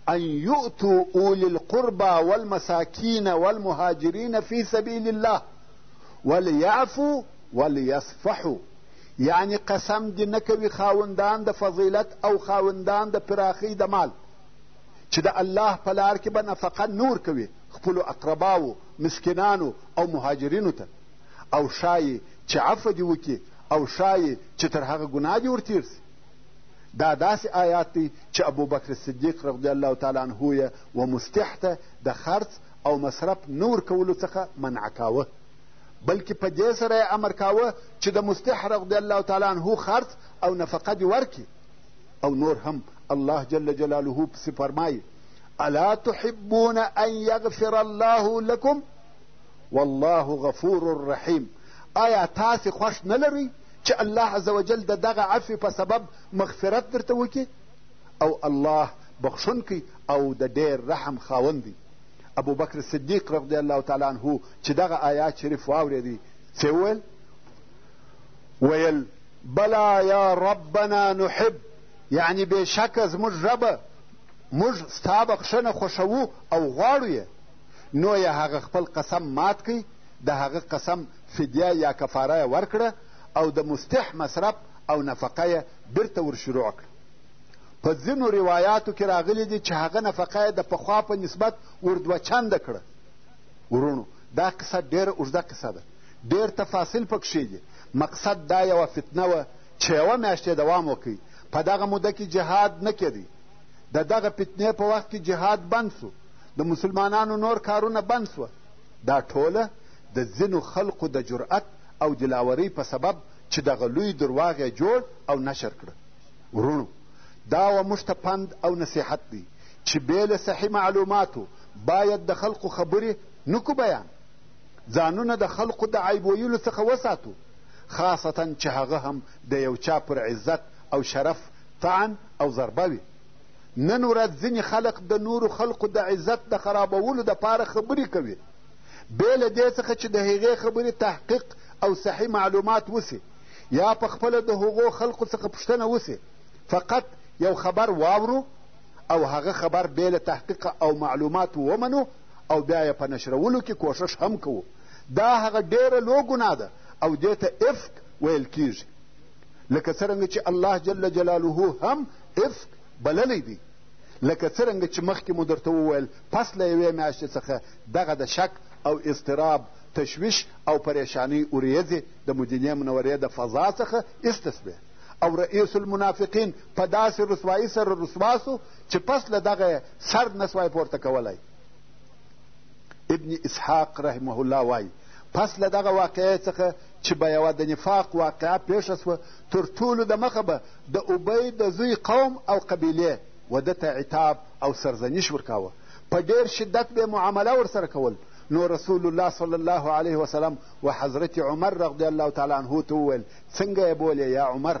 ان یؤتوا اولی القربى والمساکین والمهاجرین فی سبیل الله ولیعفو ولیصفحو یعنی قسم دې نه کوي خاوندان د فضیلت او خاوندان د پراخۍ د مال چې د الله په لار کې به نفقه نه ورکوي خپلو اقرباو مسکینانو او مهاجرینو ته او ښایي چې عفه دې وکړي او ښایي چې تر هغه ګناه دې ورتېر سي دا داسې آیات دی چې ابوبکر صدیق رضی الله تعالی عنه یې و مستح ته د خرڅ او مصرف نه ورکولو څخه منع کاوه بلکې په دې سره یې امر کاوه چې د مستح رضی الله تعالی عنه خرڅ او نفقه دې ورکړي او نور هم الله جل جلاله پسې فرمایي الا تحبون ان یغفر الله لکم والله غفور رحیم آیا تاسې خوښ نه لرئ چې الله عز وجل د دغه عفو په سبب مغفرت درته وکړي او الله بخښونکی او د ډېر رحم خاوند دی ابو بکر صدیق رضی الله تعالی عنه چې دغه آیات شریف واورېدی څه وویل ویل بلا یا ربنا نحب یعنی بېشکه زموږ ربه موږ ستا بخښنه خوښوو او غواړو یې نو یې هغه خپل قسم مات کړئ د هغه قسم فدیه یا کفاره یې ورکړه او د مستح مصرف او نفقه یې بیرته ورشروع کړه په ځینو روایاتو کې راغلي دي چې هغه نفقه یې د پخوا په نسبت وردوه چنده کړه وروڼو دا قصه ډېره اوږده قصه ده ډېر تفاصیل پکښې دي مقصد دا یوه فتنه وه چې یوه میاشت یې دوام وکړي په دغه موده کې جهاد نه کېدی د دغه فتنې په وخت کې جهاد بند سو د مسلمانانو نور کارونه بند سوه دا ټوله د ځینو خلقو د جرأت او دلاورۍ په سبب چې دغه لوی درواغ یې جوړ او نشر کړه وروڼو دا و موږ ته پند او نصیحت دی چې بې له صحیح معلوماتو باید د خلقو خبرې نکو بیان ځانونه د خلقو د عیب ویلو څخه وساتو خاصتا چې هغه هم د یو چا پر عزت او شرف طعن او ضربه وي نن ورځ ځینې خلق د نورو خلقو د عزت د خرابولو دپاره خبرې کوي بې له دې څخه چې د هغې خبرې تحقیق او صحیح معلومات وسي یا په خپله د هغو خلقو څخه پوښتنه وسي فقط یو خبر واورو او هغه خبر بې له تحقیق او معلوماتو ومنو او بیا یې په نشرولو کې کوښښ هم کوو دا هغه ډېره لو ګناه ده او دې ته افک ویل کیږي لکه څرنګه چې الله جل جلاله هم افک بللی دی لکه څرنګه چې مخکې مو درته وویل پس له یوې میاشتې څخه دغه د شک او اضطراب تشویش او پریشانۍ وریځې د مدینې منورې د فضا څخه ایسته او رئیس المنافقین په داسې رسوایي سره رسوا سو چې پس له دغه یې سر نه سوای پورته کولی ابن اسحاق رحمه الله وایي پس له دغه واقعې څخه چې به یوه د نفاق واقعه پېښه سوه تر ټولو د مخه به د ابۍ د زوی قوم او قبیلې و ده ته عتاب او سرزنیش ورکاوه په ډېر شدت به معامله ورسره کول نو رسول الله صلی الله علیه وسلم و حضرت عمر رضی الله تعالی عنه ته وویل څنګه یې بولې یا عمر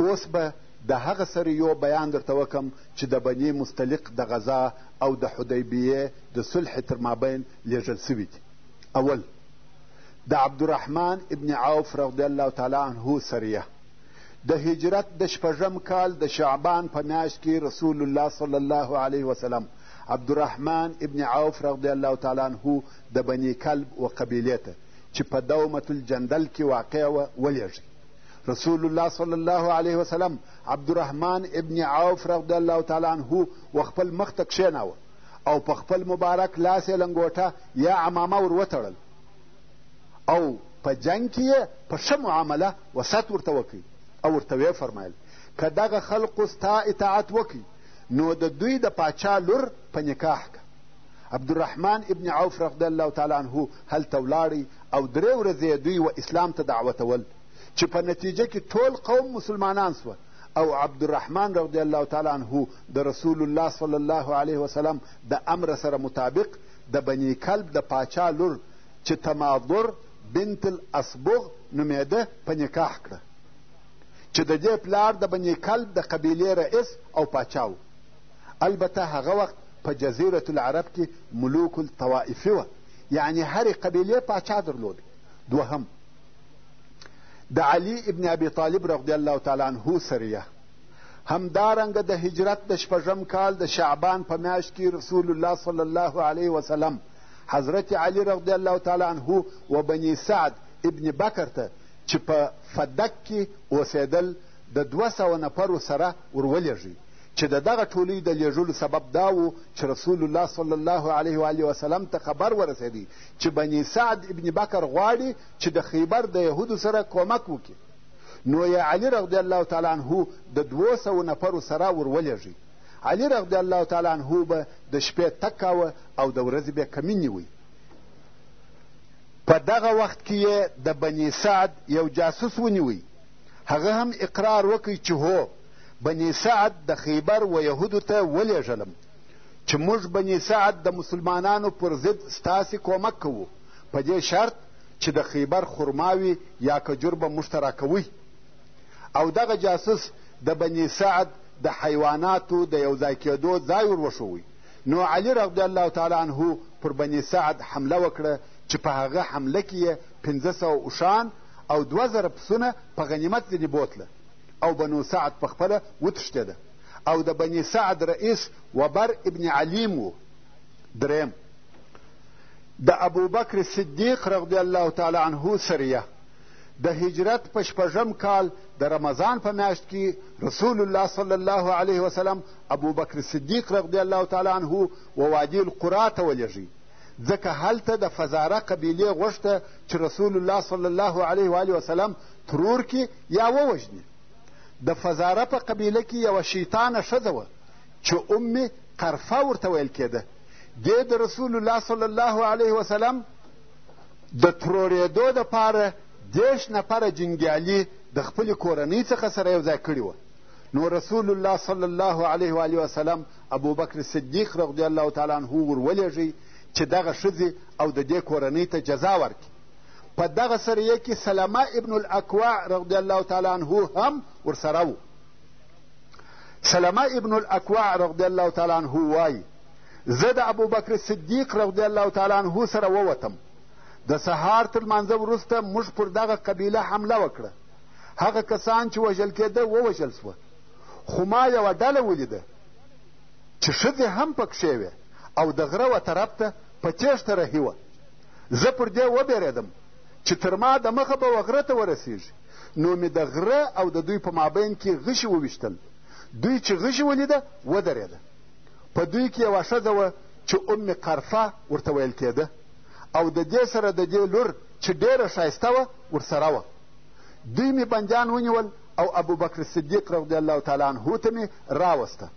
اوس به د هغه سره يو بيان درته وکم چې د بني مستلق د غزا او د حديبيې د صلح تر مابين لېږل شوي دي. اول، د عبدالرحمن ابن عوف رضی الله تعالی عنه سريه د هجرت د شپږم کال د شعبان په میاشت کې رسول الله صلی الله علیه وسلم عبدالرحمن ابن عوف رضی الله تعالی عنه د بني کلب و قبیلې ته چې په دومة الجندل کې واقع وه ولېږي رسول الله صلی الله علیه وسلم عبدالرحمن ابن عوف رضی الله تعالی عنه و خپل مخ ته کښېناوه او په خپل مبارک لاس یې لنګوټه یا عمامه ور وتړل او په جنګ کې یې په ښه معامله وسط ورته وکړي او ورته ویې فرمایل که دغه خلقو ستا اطاعت وکړي نو د دوی د پاچا لور په نکاح که عبدالرحمن ابن عوف رضی الله تعالی عنه هلته ولاړی او درې ورځې دوی و اسلام ته دعوتول چې په نتیجه کې ټول قوم مسلمانان سوه او عبدالرحمن رضی الله تعالی عنه د رسول الله صلی الله علیه وسلم د امر سره مطابق د بني کلب د پاچا لور چې تماضر بنت الاسبغ نومېده په نکاح کړه چې د دې پلار د بني کلب د قبیلې رئیس او پاچا و البته هغه وخت په جزیرة العرب کې ملوک الطوائفي وه یعنې هرې قبیلې پاچا درلود دوهم د علي ابن ابي طالب رضی الله تعالی عنه سریه همدارنګه د هجرت د شپږم کال د شعبان په میاشت کې رسول الله صلی الله علیه وسلم حضرت علي رضی الله تعالی عنه و بني سعد ابن بکر ته چې په فدک کې اوسېدل د دوه سوه نفرو سره ورولېږي چې د دغه ټولۍ د لېږلو سبب دا و چې رسول الله صلی الله علیه و وسلم ته خبر ورسېدی چې بني سعد ابن بکر غواړي چې د خیبر د یهودو سره کمک وکړي نو یې علي رضی الله تعالی عنه د دوو سوو نفرو سره ور ولېږئ علي رضی الله تعالی عنه به د شپې تګ کاوه او د ورځې به کمین نیوی په دغه وخت کې یې د بني سعد یو جاسوس ونیوی هغه هم اقرار وکړي چې هو بني سعد د خیبر و یهودو ته ولېږلم چې موږ بني سعد د مسلمانانو پر ضد ستاسې کومک کوو په دې شرط چې د خیبر خرماوي یا کجور به موږ ته راکوئ او دغه جاسوس د بني سعد د حیواناتو د یو ځای کېدو ځای ور وښوئ نو علي رضی الله تعالی عنه پر بني سعد حمله وکړه چې په هغه حمله کې یې پنځه سوه اوښان او دوه زره پسونه په غنیمت ځینې بوتله او بنو سعد په خپله وتښتېده او د بني سعد رئیس وبر ابن علیم و دریم د ابوبکر صدیق رضی الله تعالی عنه سریه د هجرت په شپږم کال د رمضان په میاشت کې رسول الله صلی الله علیه وسلم ابوبکر صدیق رضی الله تعالی عنه و وادي القرا ته ولېږي ځکه هلته د فزاره قبیلې غوښته چې رسول الله صلی الله علیه وآله وسلم ترور کې یا ووژني د فزاره په قبیله کې یوه شیطانه ښځه وه چې ام قرفه ورته ویل کېده دې د رسول الله صلی الله علیه وسلم د ترورېدو دپاره دېرش نفره جنګیالي د خپلې کورنۍ څخه سره یو ځای کړي وه نو رسول الله صلی الله علیه و علیه وسلم ابوبکر صدیق رضی الله تعالی عنه ور ولېږئ چې دغه ښځې او د دې کورنۍ ته جزا ورکړي په دغه سریه کې سلمه ابن الاکوع رضی الله تعالی عنه هم ورسره و سلمه ابن الاکوع رضی الله تعالی عنه وایي زه د ابوبکر صدیق رضی الله تعالی عنه سره ووتم د سهار تر لمانځه وروسته موږ پر دغه قبیله حمله وکړه هغه کسان چې وژل کېده ووژل سوه خو ما یوه ډله ولیده چې ښځې هم پکښې وې او د غره و طرف ته په تېښته رهي وه زه پر دې وبېرېدم چې تر ما د مخه به و غره ته ورسېږي نو مې د غره او د دوی په مابین کې غشي وویشتل دوی چې غشي ولیده ودرېده په دوی کې یوه ښځه وه چې ام قرفه ورته ویل کېده او د دې سره د دې لور چې ډېره ښایسته وه ورسره وه دوی مې بندیان ونیول او ابوبکر صدیق رضی الله تعالی عنه ته مې راوسته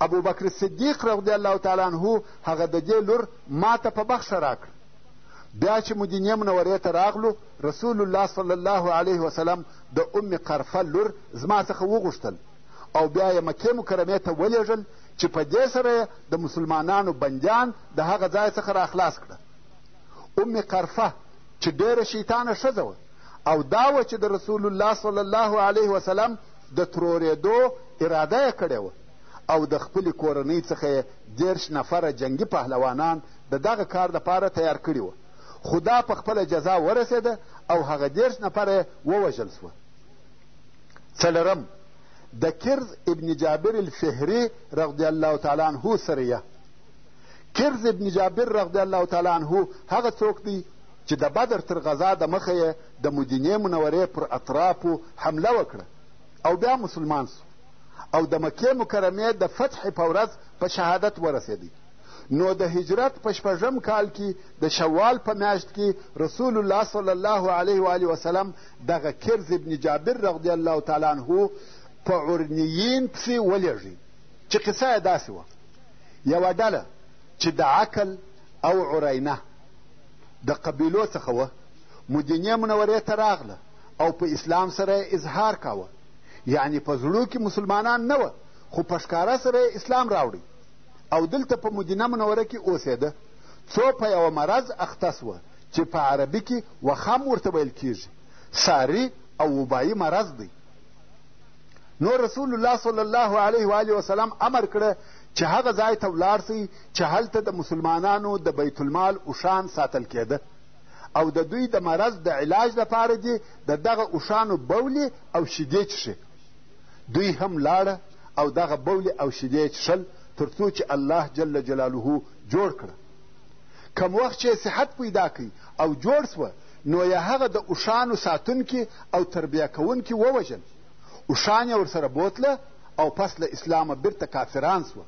ابوبکر صدیق رضی الله تعالی عنه هغه د دې لور ما ته په بخښه راکړه بیا چې مدینې منورې ته راغلو رسول الله صلی الله علیه وسلم د ام قرفه لور زما څخه وغوښتل او بیا یې مکې مکرمې ته ولېږل چې په دې سره یې د مسلمانانو بندیان د هغه ځای څخه راخلاص کړه ام قرفه چې ډېره شیطانه ښځه وه او دا وه چې د رسول الله صلی الله علیه وسلم د ترورېدو اراده یې کړې وه او د خپلې کورنۍ څخه یې دېرش نفره جنګي پهلوانان د دغه کار لپاره تیار کړي وه خو دا په خپله جزا ورسېده او هغه دېرش نفره یې ووژل شوه څلرم د کرز ابن جابر الفهري رضی الله تعالی عنه سریه کرز ابن جابر رضی الله تعالی عنه هغه څوک دی چې د بدر تر غذا د مخه یې د مدینې منورې پر اطرافو حمله وکړه او بیا مسلمان سو او د مکې مکرمې د فتح په ورځ په شهادت ورسېدی نو د هجرت په شپږم کال کې د شوال په میاشت کې رسول الله صلی الله علیه و آله وسلم دغه کرز ابن جابر رضی الله تعالی عنه په عرنیین پسې ولېږي چې قصه یې داسې وه یوه ډله چې د عقل او عرینه د قبیلو څخه وه مدینې منورې ته راغله او په اسلام سره یې اظهار کاوه یعنې په زړو کې مسلمانان نه وه خو په ښکاره سره اسلام راوړی او دلته په مدینه منوره کې اوسېده څو په یوه مرض اخته سوه چې په عربي کې وخام ورته ویل کیږي ساري او وبایي مرض دی نو رسول الله صلی الله علیه و آله وسلم امر کړه چې هغه ځای ته ولاړ سئ چې هلته د مسلمانانو د بیت المال اوښان ساتل کېده او د دوی د مرض د علاج لپاره دې د دغه اوښانو بولې او شیدې چښي دوی هم لاړه او دغه بولې او شیدې یې څښل تر څو چې الله جل جلاله جوړ کړه کم وخت چې صحت پیدا کوي او جوړ سوه نو یې هغه د اوښانو ساتونکي او تربیه کوونکي ووژل اوښان یې ورسره بوتله او پس له اسلامه بیرته کافران سوه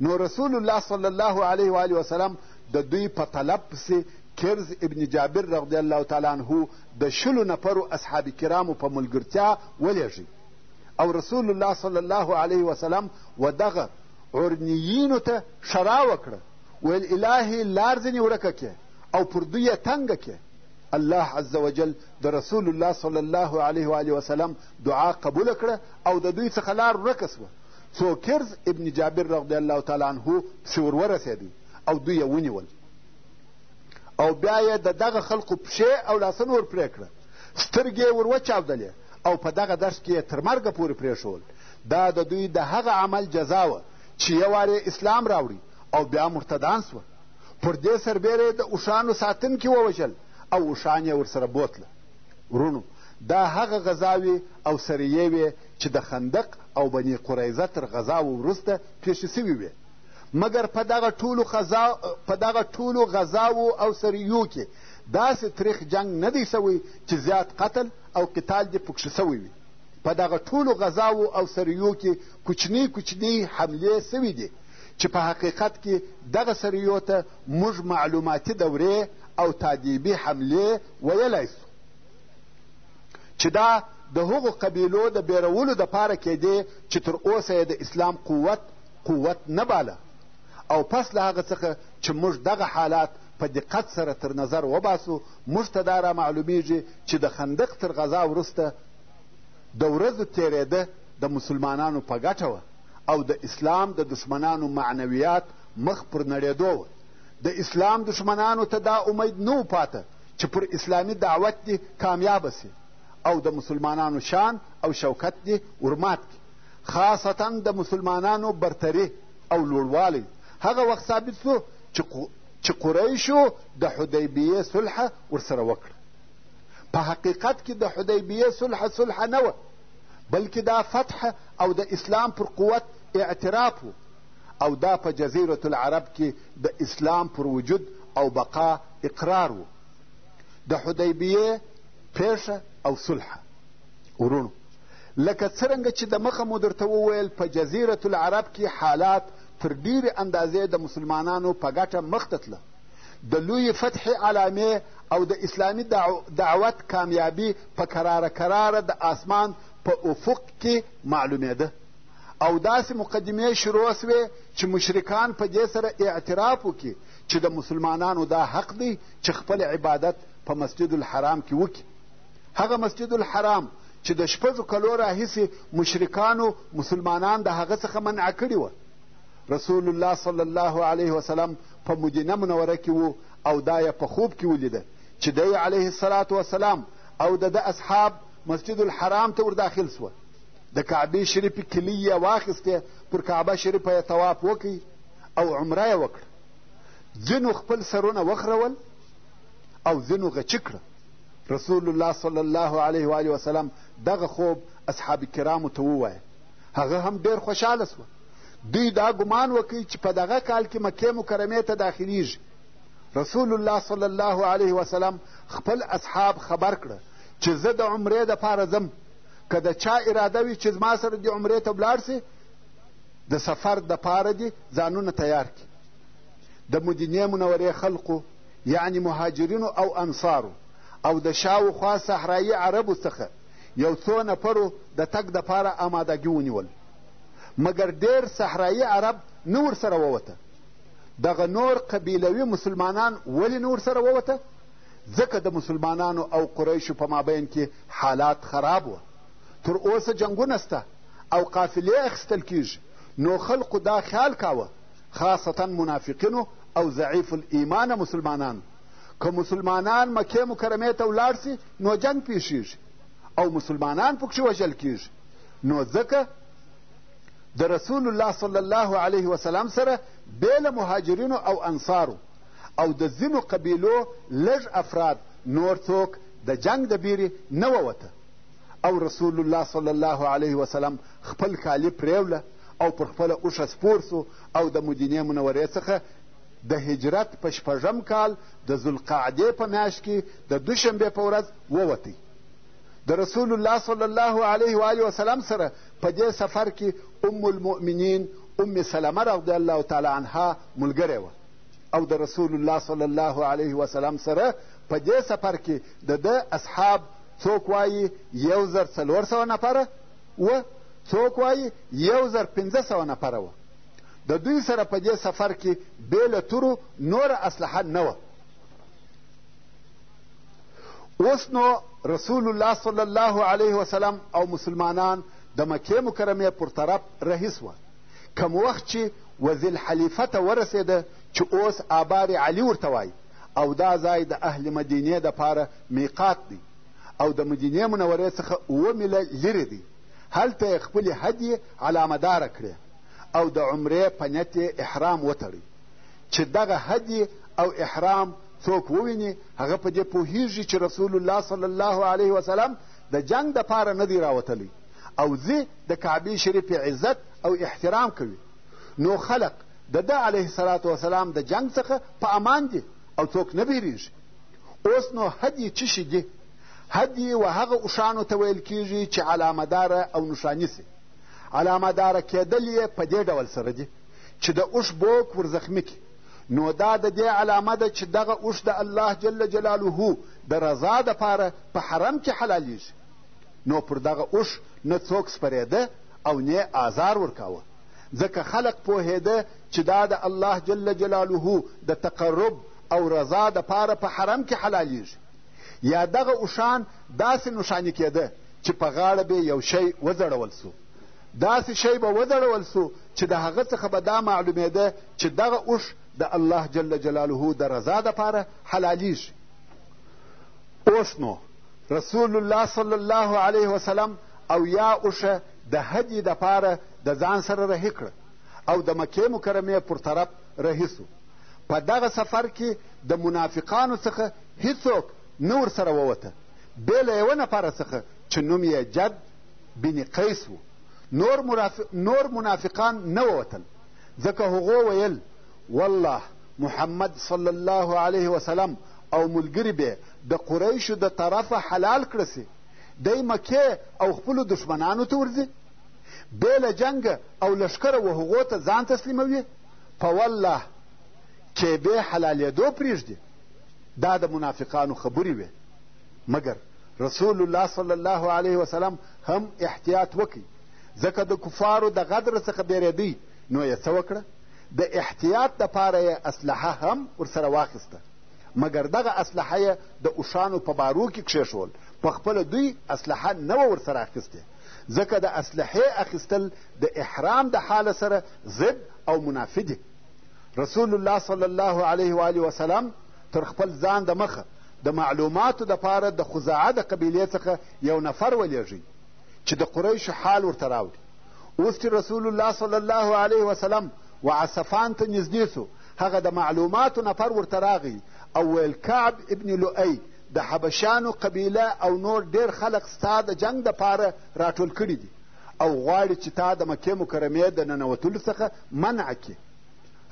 نو رسول الله صلی الله علیه و آله وسلم د دوی په طلب پسې کرز ابن جابر رضی الله تعالی عنه د شلو نفرو اصحاب کرامو په ملګرتیا ولېږي او رسول الله صلی الله علیه وسلم و دغه عرنیینو ته ښرا وکړه ویل الهي لار ځینې ورکه کې او پر دوی یې تنګه کې الله عز وجل د رسول الله صلی الله علیه و علیه وسلم دعا قبول کړه او د دوی څخه لار ورکه سوه څو کرز ابن جابر رضی الله تعالی عنه پسې ورورسېدی او دوی یې ونیول او بیا یې د دغه خلکو پښې او لاسونه ور پرې کړه سترګې یې ور وچاودلې او په دغه دښت کې یې تر مرګه پورې پرېښول دا د دوی د هغه عمل جزا وه چې یو وار اسلام راوړي او بیا مرتدان سوه پر دې سربېره یې د اوښانو ساتونکي ووژل او اوښان یې ورسره بوتله ورونو دا هغه غذاوې او سریې وې چې د خندق او بني قریظه تر غذاو وروسته پېښې سوي وې مګر په دغه ټولو خزا په دغه ټولو غزاو او سریو کې داسې تریخ جنګ نه دی سوی چې زیات قتل او قتال دې پکښې سوی وي په دغه ټولو غزاو او سریو کې کوچنی کوچنی حملې سوي دي چې په حقیقت کې دغه سریو ته موږ معلوماتي دورې او تادیبي حملې ویلی سو چې دا د هغو قبیلو د بیرولو دپاره کېدې چې تر اوسه یې د اسلام قوت قوت نه باله او پس له هغه څخه چې موږ دغه حالات په دقت سره تر نظر وباسو موږ ته دا رامعلومیږي چې د خندق تر غذا وروسته د ورځو تېرېده د مسلمانانو په ګټه وه او د اسلام د دښمنانو معنویات مخ پر نړېدو وه د اسلام دښمنانو ته دا امید نه و پاته چې پر اسلامي دعوت دې کامیابه سي او د مسلمانانو شان او شوکت دې ورمات کړي خاصتا د مسلمانانو برتري او لوړوالی هغه وخت ثابت سو چې قریشو د حدیبیې صلحه ورسره وکړه په حقیقت کې د حدیبیې صلحه صلحه نه وه بلکې دا فتح او د اسلام پر قوت اعتراف و او دا په جزیرة العرب کې د اسلام پر وجود او بقا اقرار و د حدیبیې پېښه او صلحه وروڼو لکه څرنګه چې د مخه مو درته وویل په جزیرة العرب کې حالات تر ډېرې اندازې د مسلمانانو په ګټه مخته تله د لوی فتح علامې او د اسلامي دعوت کامیابي په کراره کراره د آسمان په افق کې معلومېده او داسې مقدمې شروع سوې چې مشرکان په دې سره اعتراف وکړي چې د مسلمانانو دا حق دی چې خپل عبادت په مسجد الحرام کې وکړي هغه مسجد الحرام چې د شپږو کلو راهیسې مشرکانو مسلمانان د هغه څخه منع کړي وه رسول الله صلی الله علیه وسلم په مدینه منوره کې و او دا یې په خوب کې ولیده چې دی علیه الصلاة وسلام او د ده اصحاب مسجد الحرام ته ورداخل سوه د کعبې شریفې کلی یې واخیستې پر کعبه شریفه یې طواف وکړي او عمره یې وکړه ځینو خپل سرونه وخرول او ځینو غچي کړه رسول الله صلی الله علیه و آله وسلم دغه خوب اصحاب کرامو ته ووایه هغه هم ډېر خوشحاله سوه دوی دا ګمان وکړي چې په دغه کال کې مکې مکرمې ته داخلیږي رسول الله صلی الله علیه وسلم خپل اصحاب خبر کړه چې زه د عمرې دپاره ځم که د چا اراده وي چې زما سره دې عمرې ته ولاړ سي د سفر دپاره دې ځانونه تیار کړي د مدینې منورې خلقو یعنې مهاجرینو او انصارو او د شاوخوا صحرایي عربو څخه یو څو نفرو د تګ دپاره آمادګي ونیول مګر ډېر صحرایي عرب نه ورسره ووته دغه نور قبیلوي مسلمانان ولې نه ورسره ووته ځکه د مسلمانانو او قریشو په مابین کې حالات خراب وه تر اوسه جنګونه سته او قافلې اخیستل کیږي نو خلقو دا خیال کاوه خاصتا منافقینو او ضعیف الایمانه مسلمانانو که مسلمانان مکې مکرمې ته ولاړ سي نو جنګ پیښیږي او مسلمانان پکښې وژل کیږي نو ځکه د رسول الله صلی الله علیه وسلم سره بې له مهاجرینو او انصارو او د ځینو قبیلو لږ افراد نور څوک د جنګ د بیرې نه ووته او رسول الله صلی الله علیه وسلم خپل کالي پرېوله او پر خپله اوښه سپور سو او د مدینې منورې څخه د هجرت په شپږم کال د ذوالقعدې په میاشت کې د دوشنبې په ورځ ووتی د رسول الله صلی الله علیه و آله وسلم سره په دې سفر کې ام المؤمنین ام سلمه رضی الله تعالی عنها ملګرې وه او د رسول الله صلی الله علیه وسلم سره په دې سفر کې د ده اصحاب څوک وایي یو زر څلور سوه نفره و څوک وایي یو زر پنځه سوه نفره وه د دوی سره په دې سفر کې بې له تورو نوره اسلحه نه وه اوس نو رسول الله صلی الله علیه وسلم او مسلمانان د مکې مکرمې پر طرف رهي سوه کم وخت چې وزیل حلیفه ته ورسېده چې اوس آبار علي ورته وایي او دا ځای د اهل مدینې دپاره میقات دی او د مدینې منورې څخه اووه میله لرې دی هلته یې خپلې هدیې علامه داره کړې او د عمرې په نیت یې احرام وتړی چې دغه هدیې او احرام څوک وویني هغه په دې پوهیږي چې رسول الله صلی الله علیه وسلم د جنگ دپاره نه دی راوتلی او ځي د کعبې شریفې عزت او احترام کوي نو خلق د ده علیه السلام د جنګ څخه په امان دي او څوک نه بیریږي اوس نو حد یې چشي دي حد یې و هغه اوښانو ته ویل کیږي چې علامهداره او نښاني سي علامهداره کېدل یې په دې ډول سره دي چې د اوښ بوک ور زخمي کړي نو دا د دې علامه ده چې دغه اوښ د الله جل جلاله د رضا دپاره په حرم کې حلالیږي نو پر دغه اوښ نه څوک سپرېده او نه آزار ورکاوه ځکه خلق پوهېده چې دا د الله جل جلاله د تقرب او رضا د پاره په حرم کې حلالېږي یا دغه اوښان داسې نوښاني کېده چې په غاړه به یو شی وځړول سو داسې شی به وځړول سو چې د هغه څخه به دا معلومېده چې دغه اوښ د الله جل جلاله د رضا دپاره حلالېږي اوس نو رسول الله صلی الله علیه وسلم او یا اوښه د هدي دپاره د ځان سره رهي کړه او د مکې مکرمې پر طرف رهیسو په دغه سفر کې د منافقانو څخه هیڅوک نه ورسره ووته بې له یوه نفره څخه چې نوم یې جد بن قیس و نور, نور منافقان نه ووتل ځکه هغو ویل والله محمد صلی الله علیه وسلم او ملګري به د قریشو د طرفه حلال کړه سي دی مکې او خپلو دښمنانو ته ورځي بې له جنګه او لښکره و هغو ته ځان تسلیموي په والله چې بې حلالېدو پرېږدي دا د منافقانو خبرې وې مګر رسول الله صلی الله علیه وسلم هم احتیاط وکړي ځکه د کفارو د غدر څخه بېرېدی نو یې څه وکړه د احتیاط دپاره یې اسلحه هم ورسره واخیسته مګر دغه اسلحه یې د اوښانو په بارو کې کښېښول په خپله دوی اسلحه نه وه ورسره اخیستې ځکه د اسلحې اخیستل د احرام د حاله سره ضد او منافي دي رسول الله صلی الله علیه و وسلم تر خپل ځان د مخه د معلوماتو دپاره د خزاعه د قبیلې څخه یو نفر ولیږي چې د قریشو حال ورته راوړي اوس چې رسول الله صلی الله علیه وسلم و عصفان ته نږدې سو هغه د معلوماتو نفر ورته راغی او ویل کعب ابن لؤی د حبشیانو قبیله او نور ډېر خلق ستا د جنګ دپاره راټول کړي دي او غواړي چې تا د مکې مکرمې د ننوتلو څخه منع کړي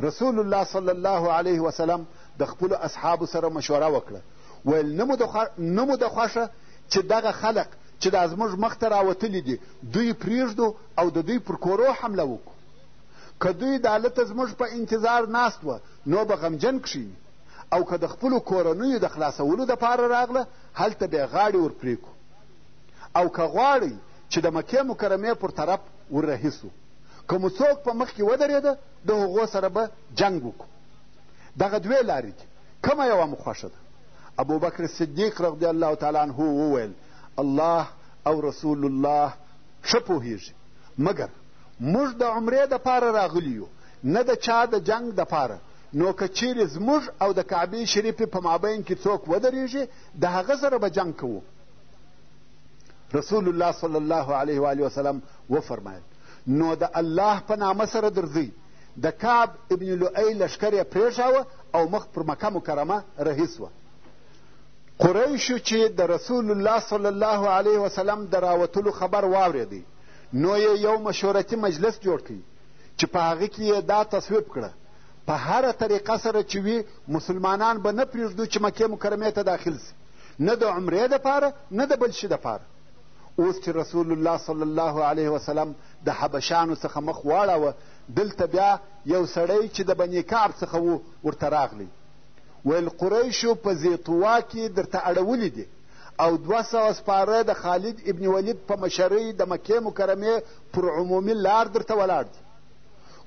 رسول الله صلی الله علیه وسلم د خپلو اصحابو سره مشوره وکړه ویل نه مو د خوښه چې دغه خلق چې دا زموږ مخته راوتلي دي دوی پرېږدو او د دوی پر کورو حمله وکړو که دوی د هلته زموږ په انتظار ناست وه نو به غمجن کښېني او که د خپلو کورنیو د خلاصولو دپاره راغله هلته بیا غاړې ور پرې کړو او که غواړئ چې د مکې مکرمې پر طرف ور رهي سو که مو څوک په مخ کې ودرېده د هغو سره به جنګ وکړو دغه دوې لارې دي کومه یوه مو خوښه ده ابوبکر صدیق رضی الله تعالی عنه وویل الله او رسول الله ښه پوهیږي مګر موږ د عمرې دپاره راغلي یو نه د چا د جنګ دپاره نو که چیرې زموږ او د کعبې شریفې په مابین کې څوک ودرېږي د هغه سره به جنګ کوو رسول الله صلی الله علیه و آله وسلم وفرمایل نو د الله په نامه سره درځئ د کعب ابن لؤی لښکر یې پرېښاوه او مخ پر مکه مکرمه رهي سوه قریشو چې د رسول الله صلی الله علیه وسلم د راوتلو خبر واورېدی نو یې یو مشورتي مجلس جوړ کړي چې په هغه کې یې دا تصویب کړه په هره طریقه سره چې وي مسلمانان به نه پرېږدو چې مکې مکرمې ته داخل سي نه د عمرې دپاره نه د بل شي دپاره اوس چې رسول الله صلی الله علیه وسلم د حبشانو څخه مخ واړاوه دلته بیا یو سړی چې د بني کعب څخه و ورته راغلی ویل قریشو په زیتوا کې درته اړولي دي او دوه سوه سپاره د خالد ابن ولید په مشرۍ د مکې مکرمې پر عمومي لار درته ولاړ دي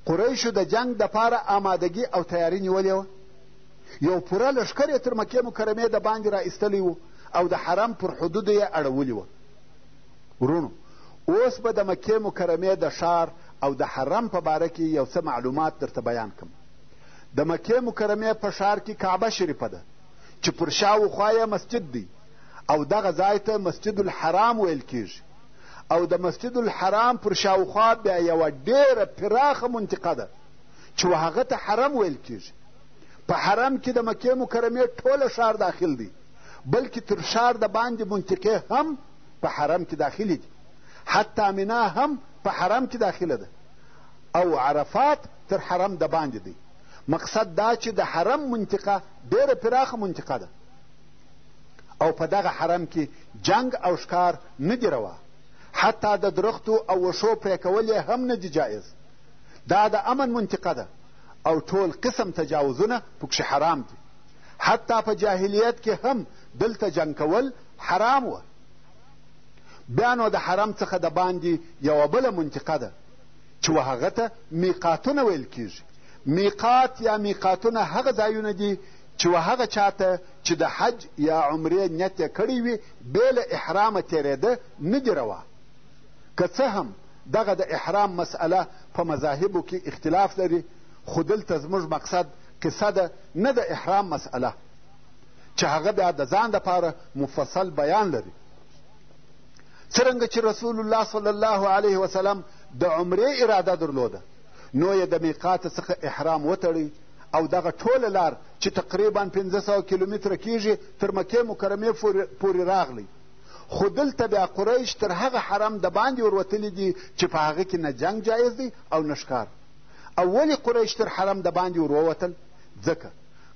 قریشو د جنګ دپاره آمادګي او تیاري نیولې وه یو پوره لښکر یې تر مکې مکرمې د باندې را ایستلی و او د حرم پر حدودو یې اړولي وه ورونو اوس به د مکې مکرمې د ښار او د حرم په باره کې یو څه معلومات درته بیان کړم د مکې مکرمې په ښار کې کعبه شریفه ده چې پر شاوخوا یې مسجد دی او دغه ځای ته مسجد الحرام ویل کیږي او د مسجد الحرام پر شاوخوا بیا یوه ډېره پراخه منطقه ده چې و هغه ته حرم ویل کیږي په حرم کې د مکې مکرمې ټوله ښار داخل دی بلکې تر ښار د باندې منطقې هم په حرم کې داخلې دي حتی منا هم په حرم کې داخله ده او عرفات تر حرم د باندې دی مقصد دا چې د حرم منطقه ډېره پراخه منطقه ده او په دغه حرم کې جنګ او ښکار نه دي روا حتی د درختو او وښو پرې کول یې هم نه دي جایز دا د امن منطقه ده او ټول قسم تجاوزونه پکښې حرام دي حتی په جاهلیت کې هم دلته جنګ کول حرام وه بیا نو د حرم څخه د باندې یوه بله منطقه ده چې و هغه ته میقاتونه ویل کیږي میقات یا میقاتونه هغه ځایونه دي چې و هغه چا ته چې د حج یا عمرې نیت یې کړی وي بې له احرامه تېرېده نه دي روا که څه هم دغه د احرام مسئله په مذاهبو کې اختلاف لري خو دلته زموږ مقصد قصه ده نه د احرام مسئله چې هغه بیا د ځان دپاره مفصل بیان لري څرنګه چې رسول الله صلی الله علیه وسلم د عمرې اراده درلوده نو یې د میقات څخه احرام وتړی او دغه ټوله لار چې تقریبا پنځه سوه کیلومتره کېږي تر مکې مکرمې پورې راغلی خو دلته بیا قریش تر هغه حرم د باندې وروتلي دي چې په هغه کې نه جنګ جایز دی او نه ښکار او ولې قریش تر حرم د باندې ورووتل ځکه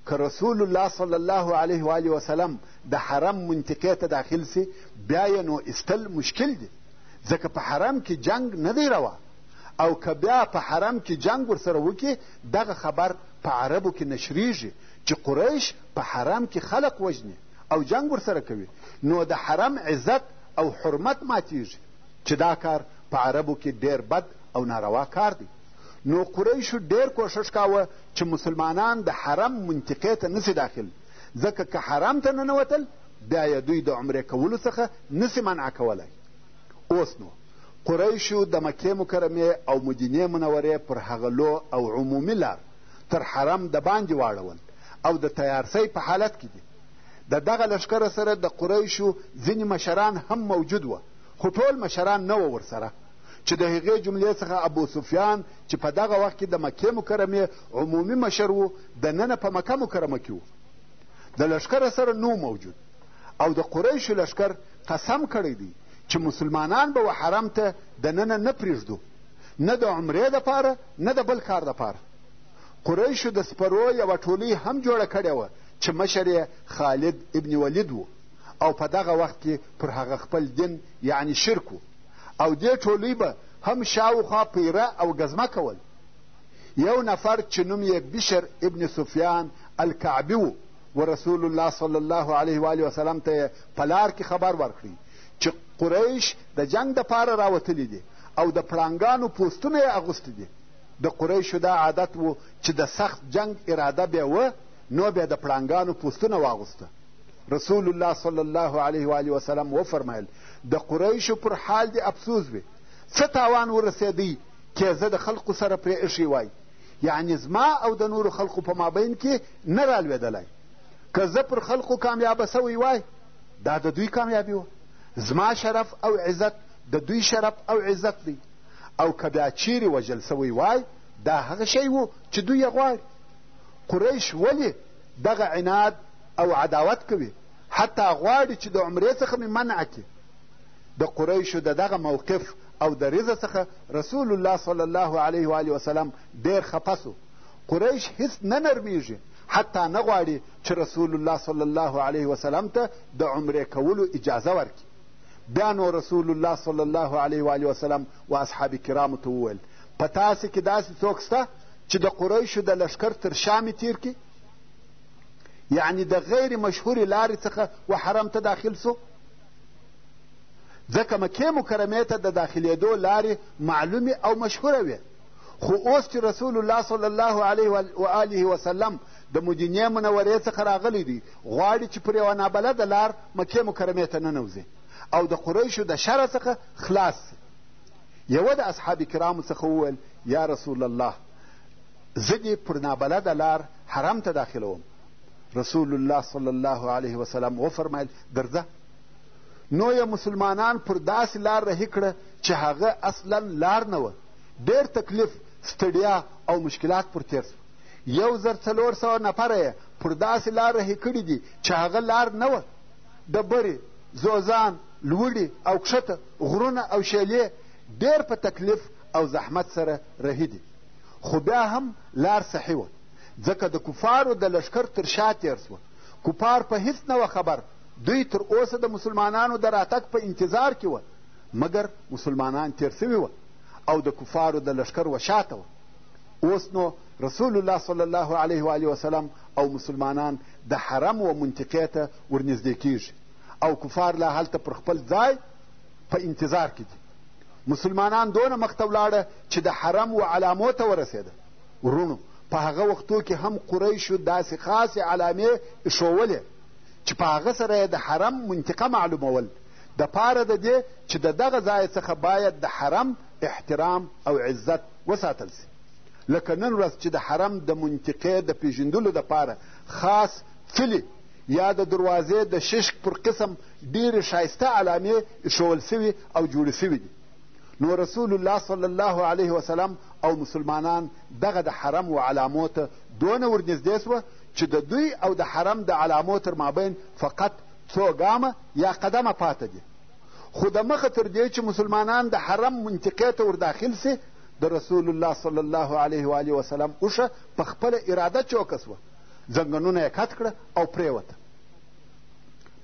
که رسول الله صلی الله علیه و آله وسلم د حرم منطقې ته داخل سي بیا یې نو ایستل مشکل دی ځکه په حرم کې جنګ نه دی روا او که بیا په حرم کې جنګ ورسره وکړي دغه خبر په عربو کې نشریږي چې قریش په حرم کې خلق وژني او جنګ ورسره کوي نو د حرم عزت او حرمت ماتیږي چې دا کار په عربو کې ډیر بد او ناروا کار دی نو قریشو ډیر کوښښ کاوه چې مسلمانان د حرم منطقې ته نسی داخل ځکه که حرم ته ننوتل بیا یې دوی د عمرې کولو څخه نسی منع کولی اوس نو قریشو د مکې مکرمې او مدینې منورې پر هغه لو او عمومي لار تر حرم د باندې واړول او د تیارسۍ په حالت کې دي د دغه لښکره سره د قریشو ځینې مشران هم موجود وه خو ټول مشران نه وه ورسره چې د هغې جملې څخه ابو سفیان چې په دغه وخت کې د مکې مکرمې عمومي مشر و دننه په مکه مکرمه کې و د لښکره سره نو موجود او د قریشو لښکر قسم کړی دی چې مسلمانان به و حرم ته دننه نه پرېږدو نه د عمرې دپاره نه د بل کار دپاره قریشو د سپرو یوه ټولۍ هم جوړه کړې وه چې مشر یې خالد ابن ولید و او په دغه وخت کې پر هغه خپل دین یعنی شرک و او دې ټولۍ به هم شاوخوا پیره او ګزمه کول یو نفر چې نوم یې بشر ابن سفیان الکعبي و ورسول الله صلی الله علیه و آله وسلم ته یې په لار کې خبر ورکړي چې قریش د جنګ دپاره راوتلي دي او د پړانګانو پوستونه یې اغوستي دي د قریشو دا عادت و چې د سخت جنګ اراده بیا وه نو بیا د پړانګانو پوستونه واغوسته رسول الله صلی الله علیه و آله وسلم وفرمایل د قریشو پر حال دې افسوس وي څه تاوان ورسېدی که زه د خلقو سره پرې ایښی وای یعنې زما او د نورو خلقو په مابین کې نه رالوېدلی که زه پر خلقو کامیابه سوی وای دا د دوی کامیابي وه زما شرف او عزت د دوی شرف او عزت دی او که بیا چیرې وژل سوی وای دا هغه شی و چې دوی یې غواړي قریش ولې دغه عناد او عداوت کوي حتی غواړي چې د عمرې څخه مې منع کړي د قریشو د دغه موقف او د رزه څخه رسول الله صلی الله علیه و آله وسلم ډېر خپه سو قریش هیڅ نه نرمیږي حتی نه غواړي چې رسول الله صلی الله علیه وسلم ته د عمرې کولو اجازه ورکړي بیا نو رسول الله صلی الله علیه وآله وسلم و اصحاب کرامو ته وویل په تاسې کې داسې څوک سته چې د قریشو د لښکر تر شا مې تیر کړي یعنې د غیر مشهورې لارې څخه و حرم ته داخل سو ځکه مکې مکرمې ته د داخلېدو لارې معلومې او مشهوره وې خو اوس چې رسول الله صلی الله علیه و آله وسلم د مدینې منورې څخه راغلی دی غواړي چې پر یوه نابلده لار مکې مکرمې ته ننوځي او د قریشو د شر څخه خلاص سي یوه د اصحاب کرامو څخه وویل یا رسول الله زه دې پر نابلده لار حرم ته داخلوم رسول الله صلی الله علیه وسلم وفرمایل درځه نو یې مسلمانان پر داسې لار رهي کړه چې هغه اصلا لار نه وه ډېر تکلیف ستړیا او مشکلات پر تېر سو یو زر څلور سوه نفره یې پر داسې لار رهي کړي دي چې هغه لار نه وه ډبرې زوزان لوړي او کښته غرونه او شیلې ډېر په تکلیف او زحمت سره رهي دي خو بیا هم لار صحي وه ځکه د کفارو د لښکر تر شا تېر شوه کفار په هیڅ نه وه خبر دوی تر اوسه د مسلمانانو د راتګ په انتظار کې وه مګر مسلمانان تېر سوي وه او د کفارو د لښکر وشاته وه اوس نو رسول الله صلی الله علیه و علیه وسلم او مسلمانان د حرم و منطقې ته ورنږدې کیږي او کفار لا هلته پر خپل ځای په انتظار کې دي مسلمانان دونه مخته ولاړه چې د حرم و علامو ته ورسېده وروڼو په هغه وختو کې هم قریشو داسې خاصې علامې ایښولې چې په هغه سره یې د حرم منطقه معلومول د پاره د دې چې د دغه ځای څخه باید د حرم احترام او عزت وساتل سي لکه نن ورځ چې د حرم د منطقې د پیژندلو دپاره خاص څلي یا د دروازې د ششک پر قسم ډېرې ښایسته علامې ایښول سوي او جوړې سوي دي نو رسول الله صلی الله علیه وسلم او مسلمانان دغه د حرم و علامو ته دونه ورنږدې سوه چې د دوی او د حرم د علامو تر مابین فقط څو ګامه یا قدمه پاته دي خو د مخه تر دې چې مسلمانان د حرم منطقې ته ورداخل سي د رسول الله صلی الله علیه و آله وسلم اوښه په خپله اراده چوکه سوه زنګنونه یې کت کړه او پرېوته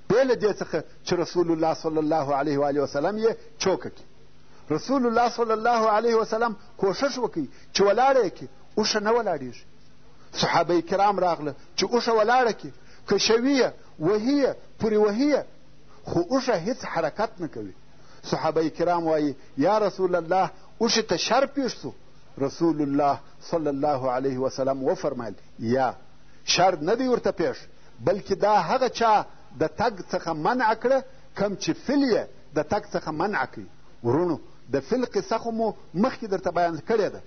بې له دې څخه چې رسول الله صلی الله علیه وآله وسلم یې چوکه کړي رسول الله صلی الله علیه وسلم کوښښ وکړي چې ولاړه یې کړي اوښه نه ولاړېږي صحابه کرام راغله چې اوښه ولاړه کړي کشوي یې وهي یې پورې وهي یې خو اوښه هیڅ حرکت نه کوي صحابه کرام وایي یا رسول الله اوښې ته شر پېښ سو رسول الله صلی الله علیه وسلم وفرمایل یا شر نه دی ورته پېښ بلکې دا هغه چا د تګ څخه منع کړه کم چې فیل یې د تګ څخه منع کړي وروڼو د فیل قصه خو مو مخکې درته بیان کړې ده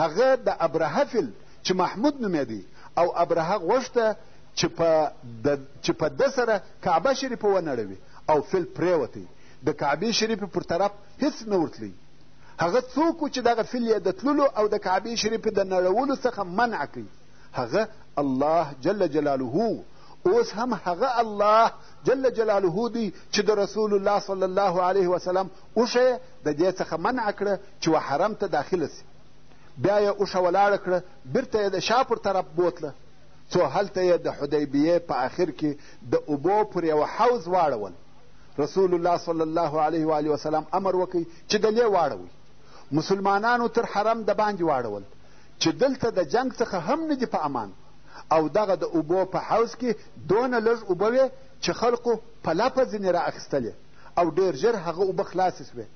هغه د ابرهه فیل چې محمود نومېدی او ابرهه غوښته چې په د چې په ده سره کعبه شریفه ونړوي او فیل پرېوتی د کعبې شریفې پر طرف هیڅ نه ورتلی هغه څوک چې دغه فیل یې د تللو او د کعبې شریفې د نړولو څخه منع کوي هغه الله جل جلاله اوس هم هغه الله جل جلاله دی چې د رسول الله صلی الله علیه وسلم اوښه د دې څخه منع کړه چې و حرم ته داخله سي بیا یې اوښه ولاړه کړه بیرته یې د شا پر طرف بوتله څو هلته یې د حدیبیې په آخر کې د اوبو پر یوه حوض واړول رسول الله صلی الله علیه و وسلم امر وکړي چې دلې واړوي مسلمانانو تر حرم د باندې واړول چې دلته د جنګ څخه هم نه دي په امان او دغه د اوبو په حوض کې دونه لږ اوبه وې چې خلقو په لپه ځینې را اخیستلې او ډېر ژر هغه اوبه خلاصې سوې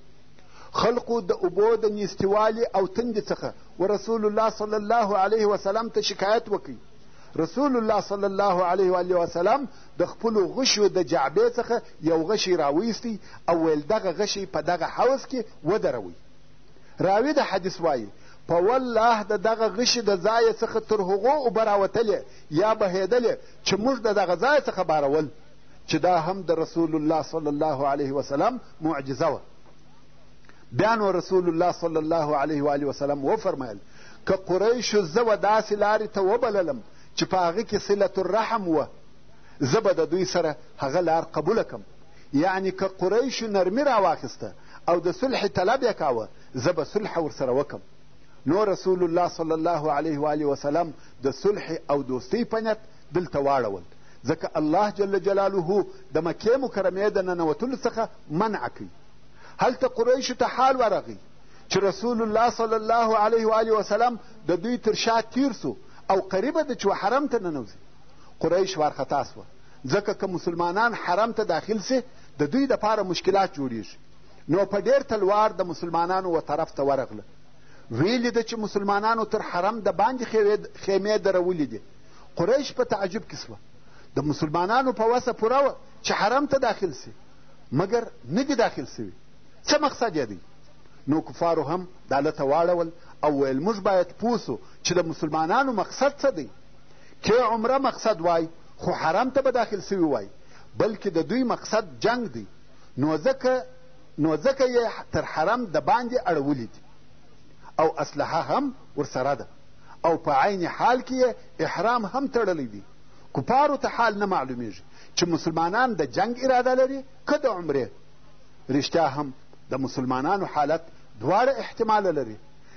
خلقو د اوبو د نیستیوالي او تندې څخه و رسول الله صلی الله علیه وسلم ته شکایت وکړي رسول الله صلی الله علیه و علیه وسلم د خپلو غشو د جعبې څخه یو غشی راویستی او ویل دغه غشی په دغه حوض کې ودروئ راوي د حدیث وایي په والله د دغه غشي د ځایه څخه تر هغو اوبه راوتلې یا بهېدلې چې موږ د دغه ځایه څخه بارول چې دا هم د رسول الله صلی الله علیه وسلم معجزه وه بیا نو رسول الله صلی الله علیه وآله وسلم وفرمیل که قریشو زه و داسې لارې ته وبللم چې په هغه کې صلت الرحم وه زه به د دوی سره هغه لار قبوله کړم یعنې که قریشو نرمي راواخیسته او د صلح طلب یې کاوه زه به صلح ورسره وکم نو رسول الله صلی الله علیه و آله وسلم د صلح او دوستۍ په نیت دلته واړول ځکه الله جل جلاله د مکې مکرمې د ننوتلو څخه منع کوي هلته قریشو ته حال ورغی چې رسول الله صلی الله علیه و آله وسلم د دوی تر شا تیر سو او قریبه ده چې حرم ته ننوځي قریش وارخطا سوه ځکه که مسلمانان حرم ته داخل سي د دوی دپاره مشکلات جوړیږي نو په ډېر تلوار د مسلمانانو و طرف ته ورغله ویې لیده چې مسلمانانو تر حرم د باندې خیمې درولې دي قریش په تعجب کې سوه د مسلمانانو په وسه پوره وه چې حرم ته داخل سي مګر نه دي داخل سوي څه مقصد یې دی نو کفارو هم دا لته واړول او ویل موږ باید پوه سو چې د مسلمانانو مقصد څه دی چې عمره مقصد وای خو حرم ته به داخل سوي وای بلکې د دوی مقصد جنګ دی نو ځکه نو ځکه یې تر حرم د باندې اړولي دي او اسلحه هم ورسره ده او په عین حال کې یې احرام هم تړلی دی کفارو ته حال نه معلومیږي چې مسلمانان د جنګ اراده لري که د عمرې رښتیا هم د مسلمانانو حالت دواړه احتماله لري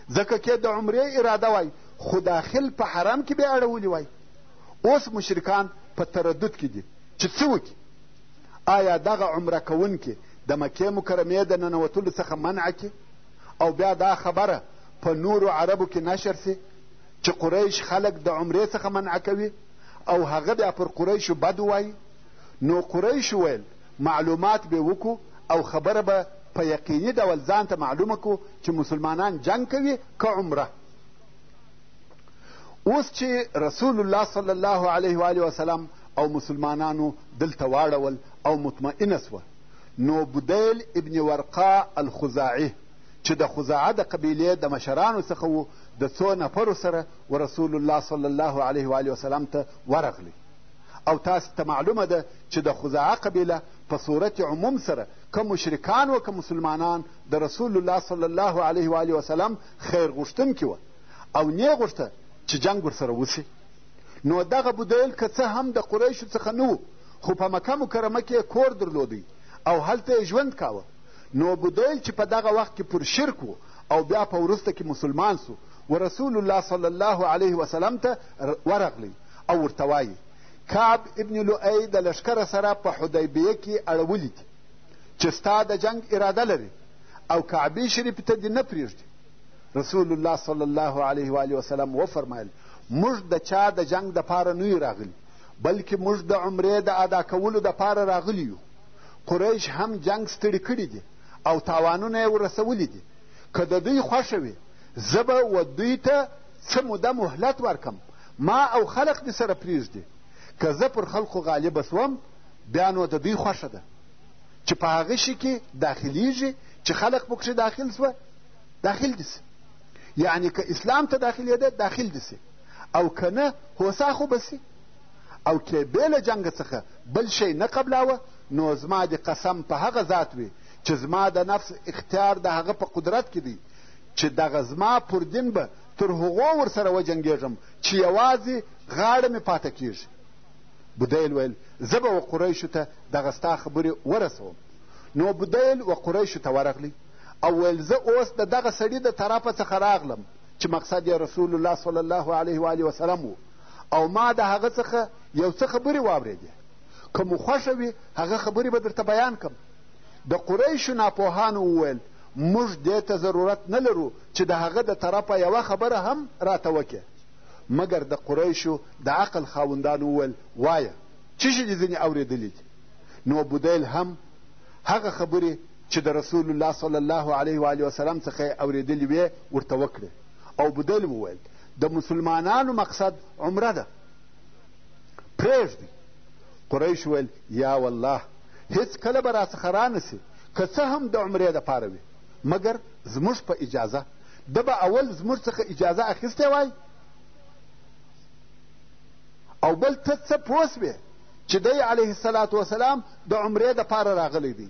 ځکه که د عمرې اراده وای خو داخل په حرم کې به یې اړولي وای اوس مشرکان په تردد کې دي چې څه وکړي آیا دغه عمره کوونکي د مکې مکرمې د ننوتلو څخه منع کړي او بیا دا خبره په نورو عربو کې نشر سي چې قریش خلک د عمرې څخه منع کوي او هغه بیا پر قریشو بد وایي نو قریشو ویل معلومات به وکړو او خبره به په یقیني ډول ځان ته معلومه کړو چې مسلمانان جنګ کوي که عمره اوس چې رسول الله صلی الله علیه و وسلم او مسلمانانو دلته واړول او مطمئنه سوه نو بدیل ابن ورقا الخزاعي چې د خزاعه د قبیلې د مشرانو څخه و د څو نفرو سره و رسول الله صلی الله علیه و وسلم ته ورغلی او تاسو ته معلومه ده چې د خزاعه قبیله په صورت عموم سره که مشرکان و که مسلمانان د رسول الله صلی الله علیه و علیه وسلم خیر غوښتونکي وه او نه غوښته چې جنګ ورسره وشي نو دغه بدیل که څه هم د قریشو څخه نه و خو په مکه مکرمه کې کور درلودی او هلته یې ژوند کاوه نو بدیل چې په دغه وخت کې پر شرک و او بیا په وروسته کې مسلمان سو و رسول الله صلی الله علیه وسلم ته ورغلی او ورته وایي، کعب ابن لؤی د لښکره سره په حدیبیه کې اړولي دي چې ستا د جنګ اراده لري او کعبې شریفې ته دې نه پرېږدي. رسول الله صلی الله علیه و وسلم وفرمایل، موږ د چا د جنګ دپاره نه یو راغلي بلکې موږ د عمرې د ادا کولو دپاره راغلي یو قریش هم جنګ ستړي کړي دي او تاوانونه یې ورسولي دي که د دوی خوښه وي زه به و دوی ته څه موده مهلت ورکم ما او خلق دې سره پرېږدي. که زه پر خلقو غالبه شوم، بیا نو د دوی خوښه ده چې په هغه شي کې داخلېږي چې خلق پکښې داخل شوه، داخل دې شي. یعنې که اسلام ته داخلېده، داخل دې شي او که نه، هوسا خو به شي. او که بې له جنګ څخه بل شی نه قبلاوه، نو زما دې قسم په هغه ذات وي چې زما د نفس اختیار د هغه په قدرت کې دی چې دغه زما پر دین به تر هغو ورسره وجنګېږم چې یوازې غاړه مې پاته کېږي بدیل ویل زه به و قریشو ته دغه ستا خبرې ورسوم نو بدیل و قریشو ته ورغلی او ویل زه اوس د دغه سړي د طرفه څخه راغلم چې مقصد یې رسول الله صلی الله علیه و وسلم و او ما د هغه څخه یو څه خبرې واورېدې که مو خوښه وي هغه خبرې به درته بیان کړم د قریشو ناپوهانو وویل موږ دې ته ضرورت نه لرو چې د هغه د طرفه یوه خبره هم راته وکړې مګر د قریشو د عقل خاوندانو وویل وایه څه شي دې ځینې اورېدلي دي نو بودیل هم هغه خبرې چې د رسول الله صلی الله علیه و وسلم څخه یې اورېدلې وې ورته وکړې او بودیل وویل د مسلمانانو مقصد عمره ده پرېږدي قریش ویل یا والله هیڅ کله به راڅخه رانسي که څه هم د عمرې دپاره وي مګر زموږ په اجازه ده به اول زموږ څخه اجازه اخیستې وای او بل ته څه پوه سوې چې دی علیه السلام وسلام د عمرې دپاره راغلی دی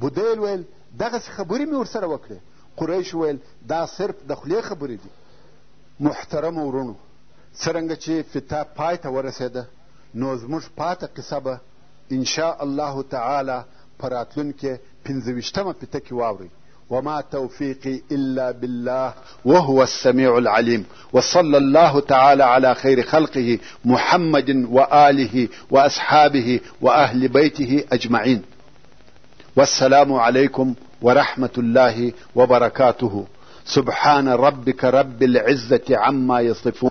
بودیل ویل دغسې خبرې مې ورسره وکړې قریش ویل دا صرف د خولې خبرې دي محترمو وروڼو څرنګه چې فتا پای ته ورسېده نو زموږ پاته قصه به انشاء الله تعالی په راتلونکې پنځه ویشتمه پته کې واورئ وما توفيقي الا بالله وهو السميع العليم وصلى الله تعالى على خير خلقه محمد واله واصحابه واهل بيته اجمعين والسلام عليكم ورحمه الله وبركاته سبحان ربك رب العزه عما يصفون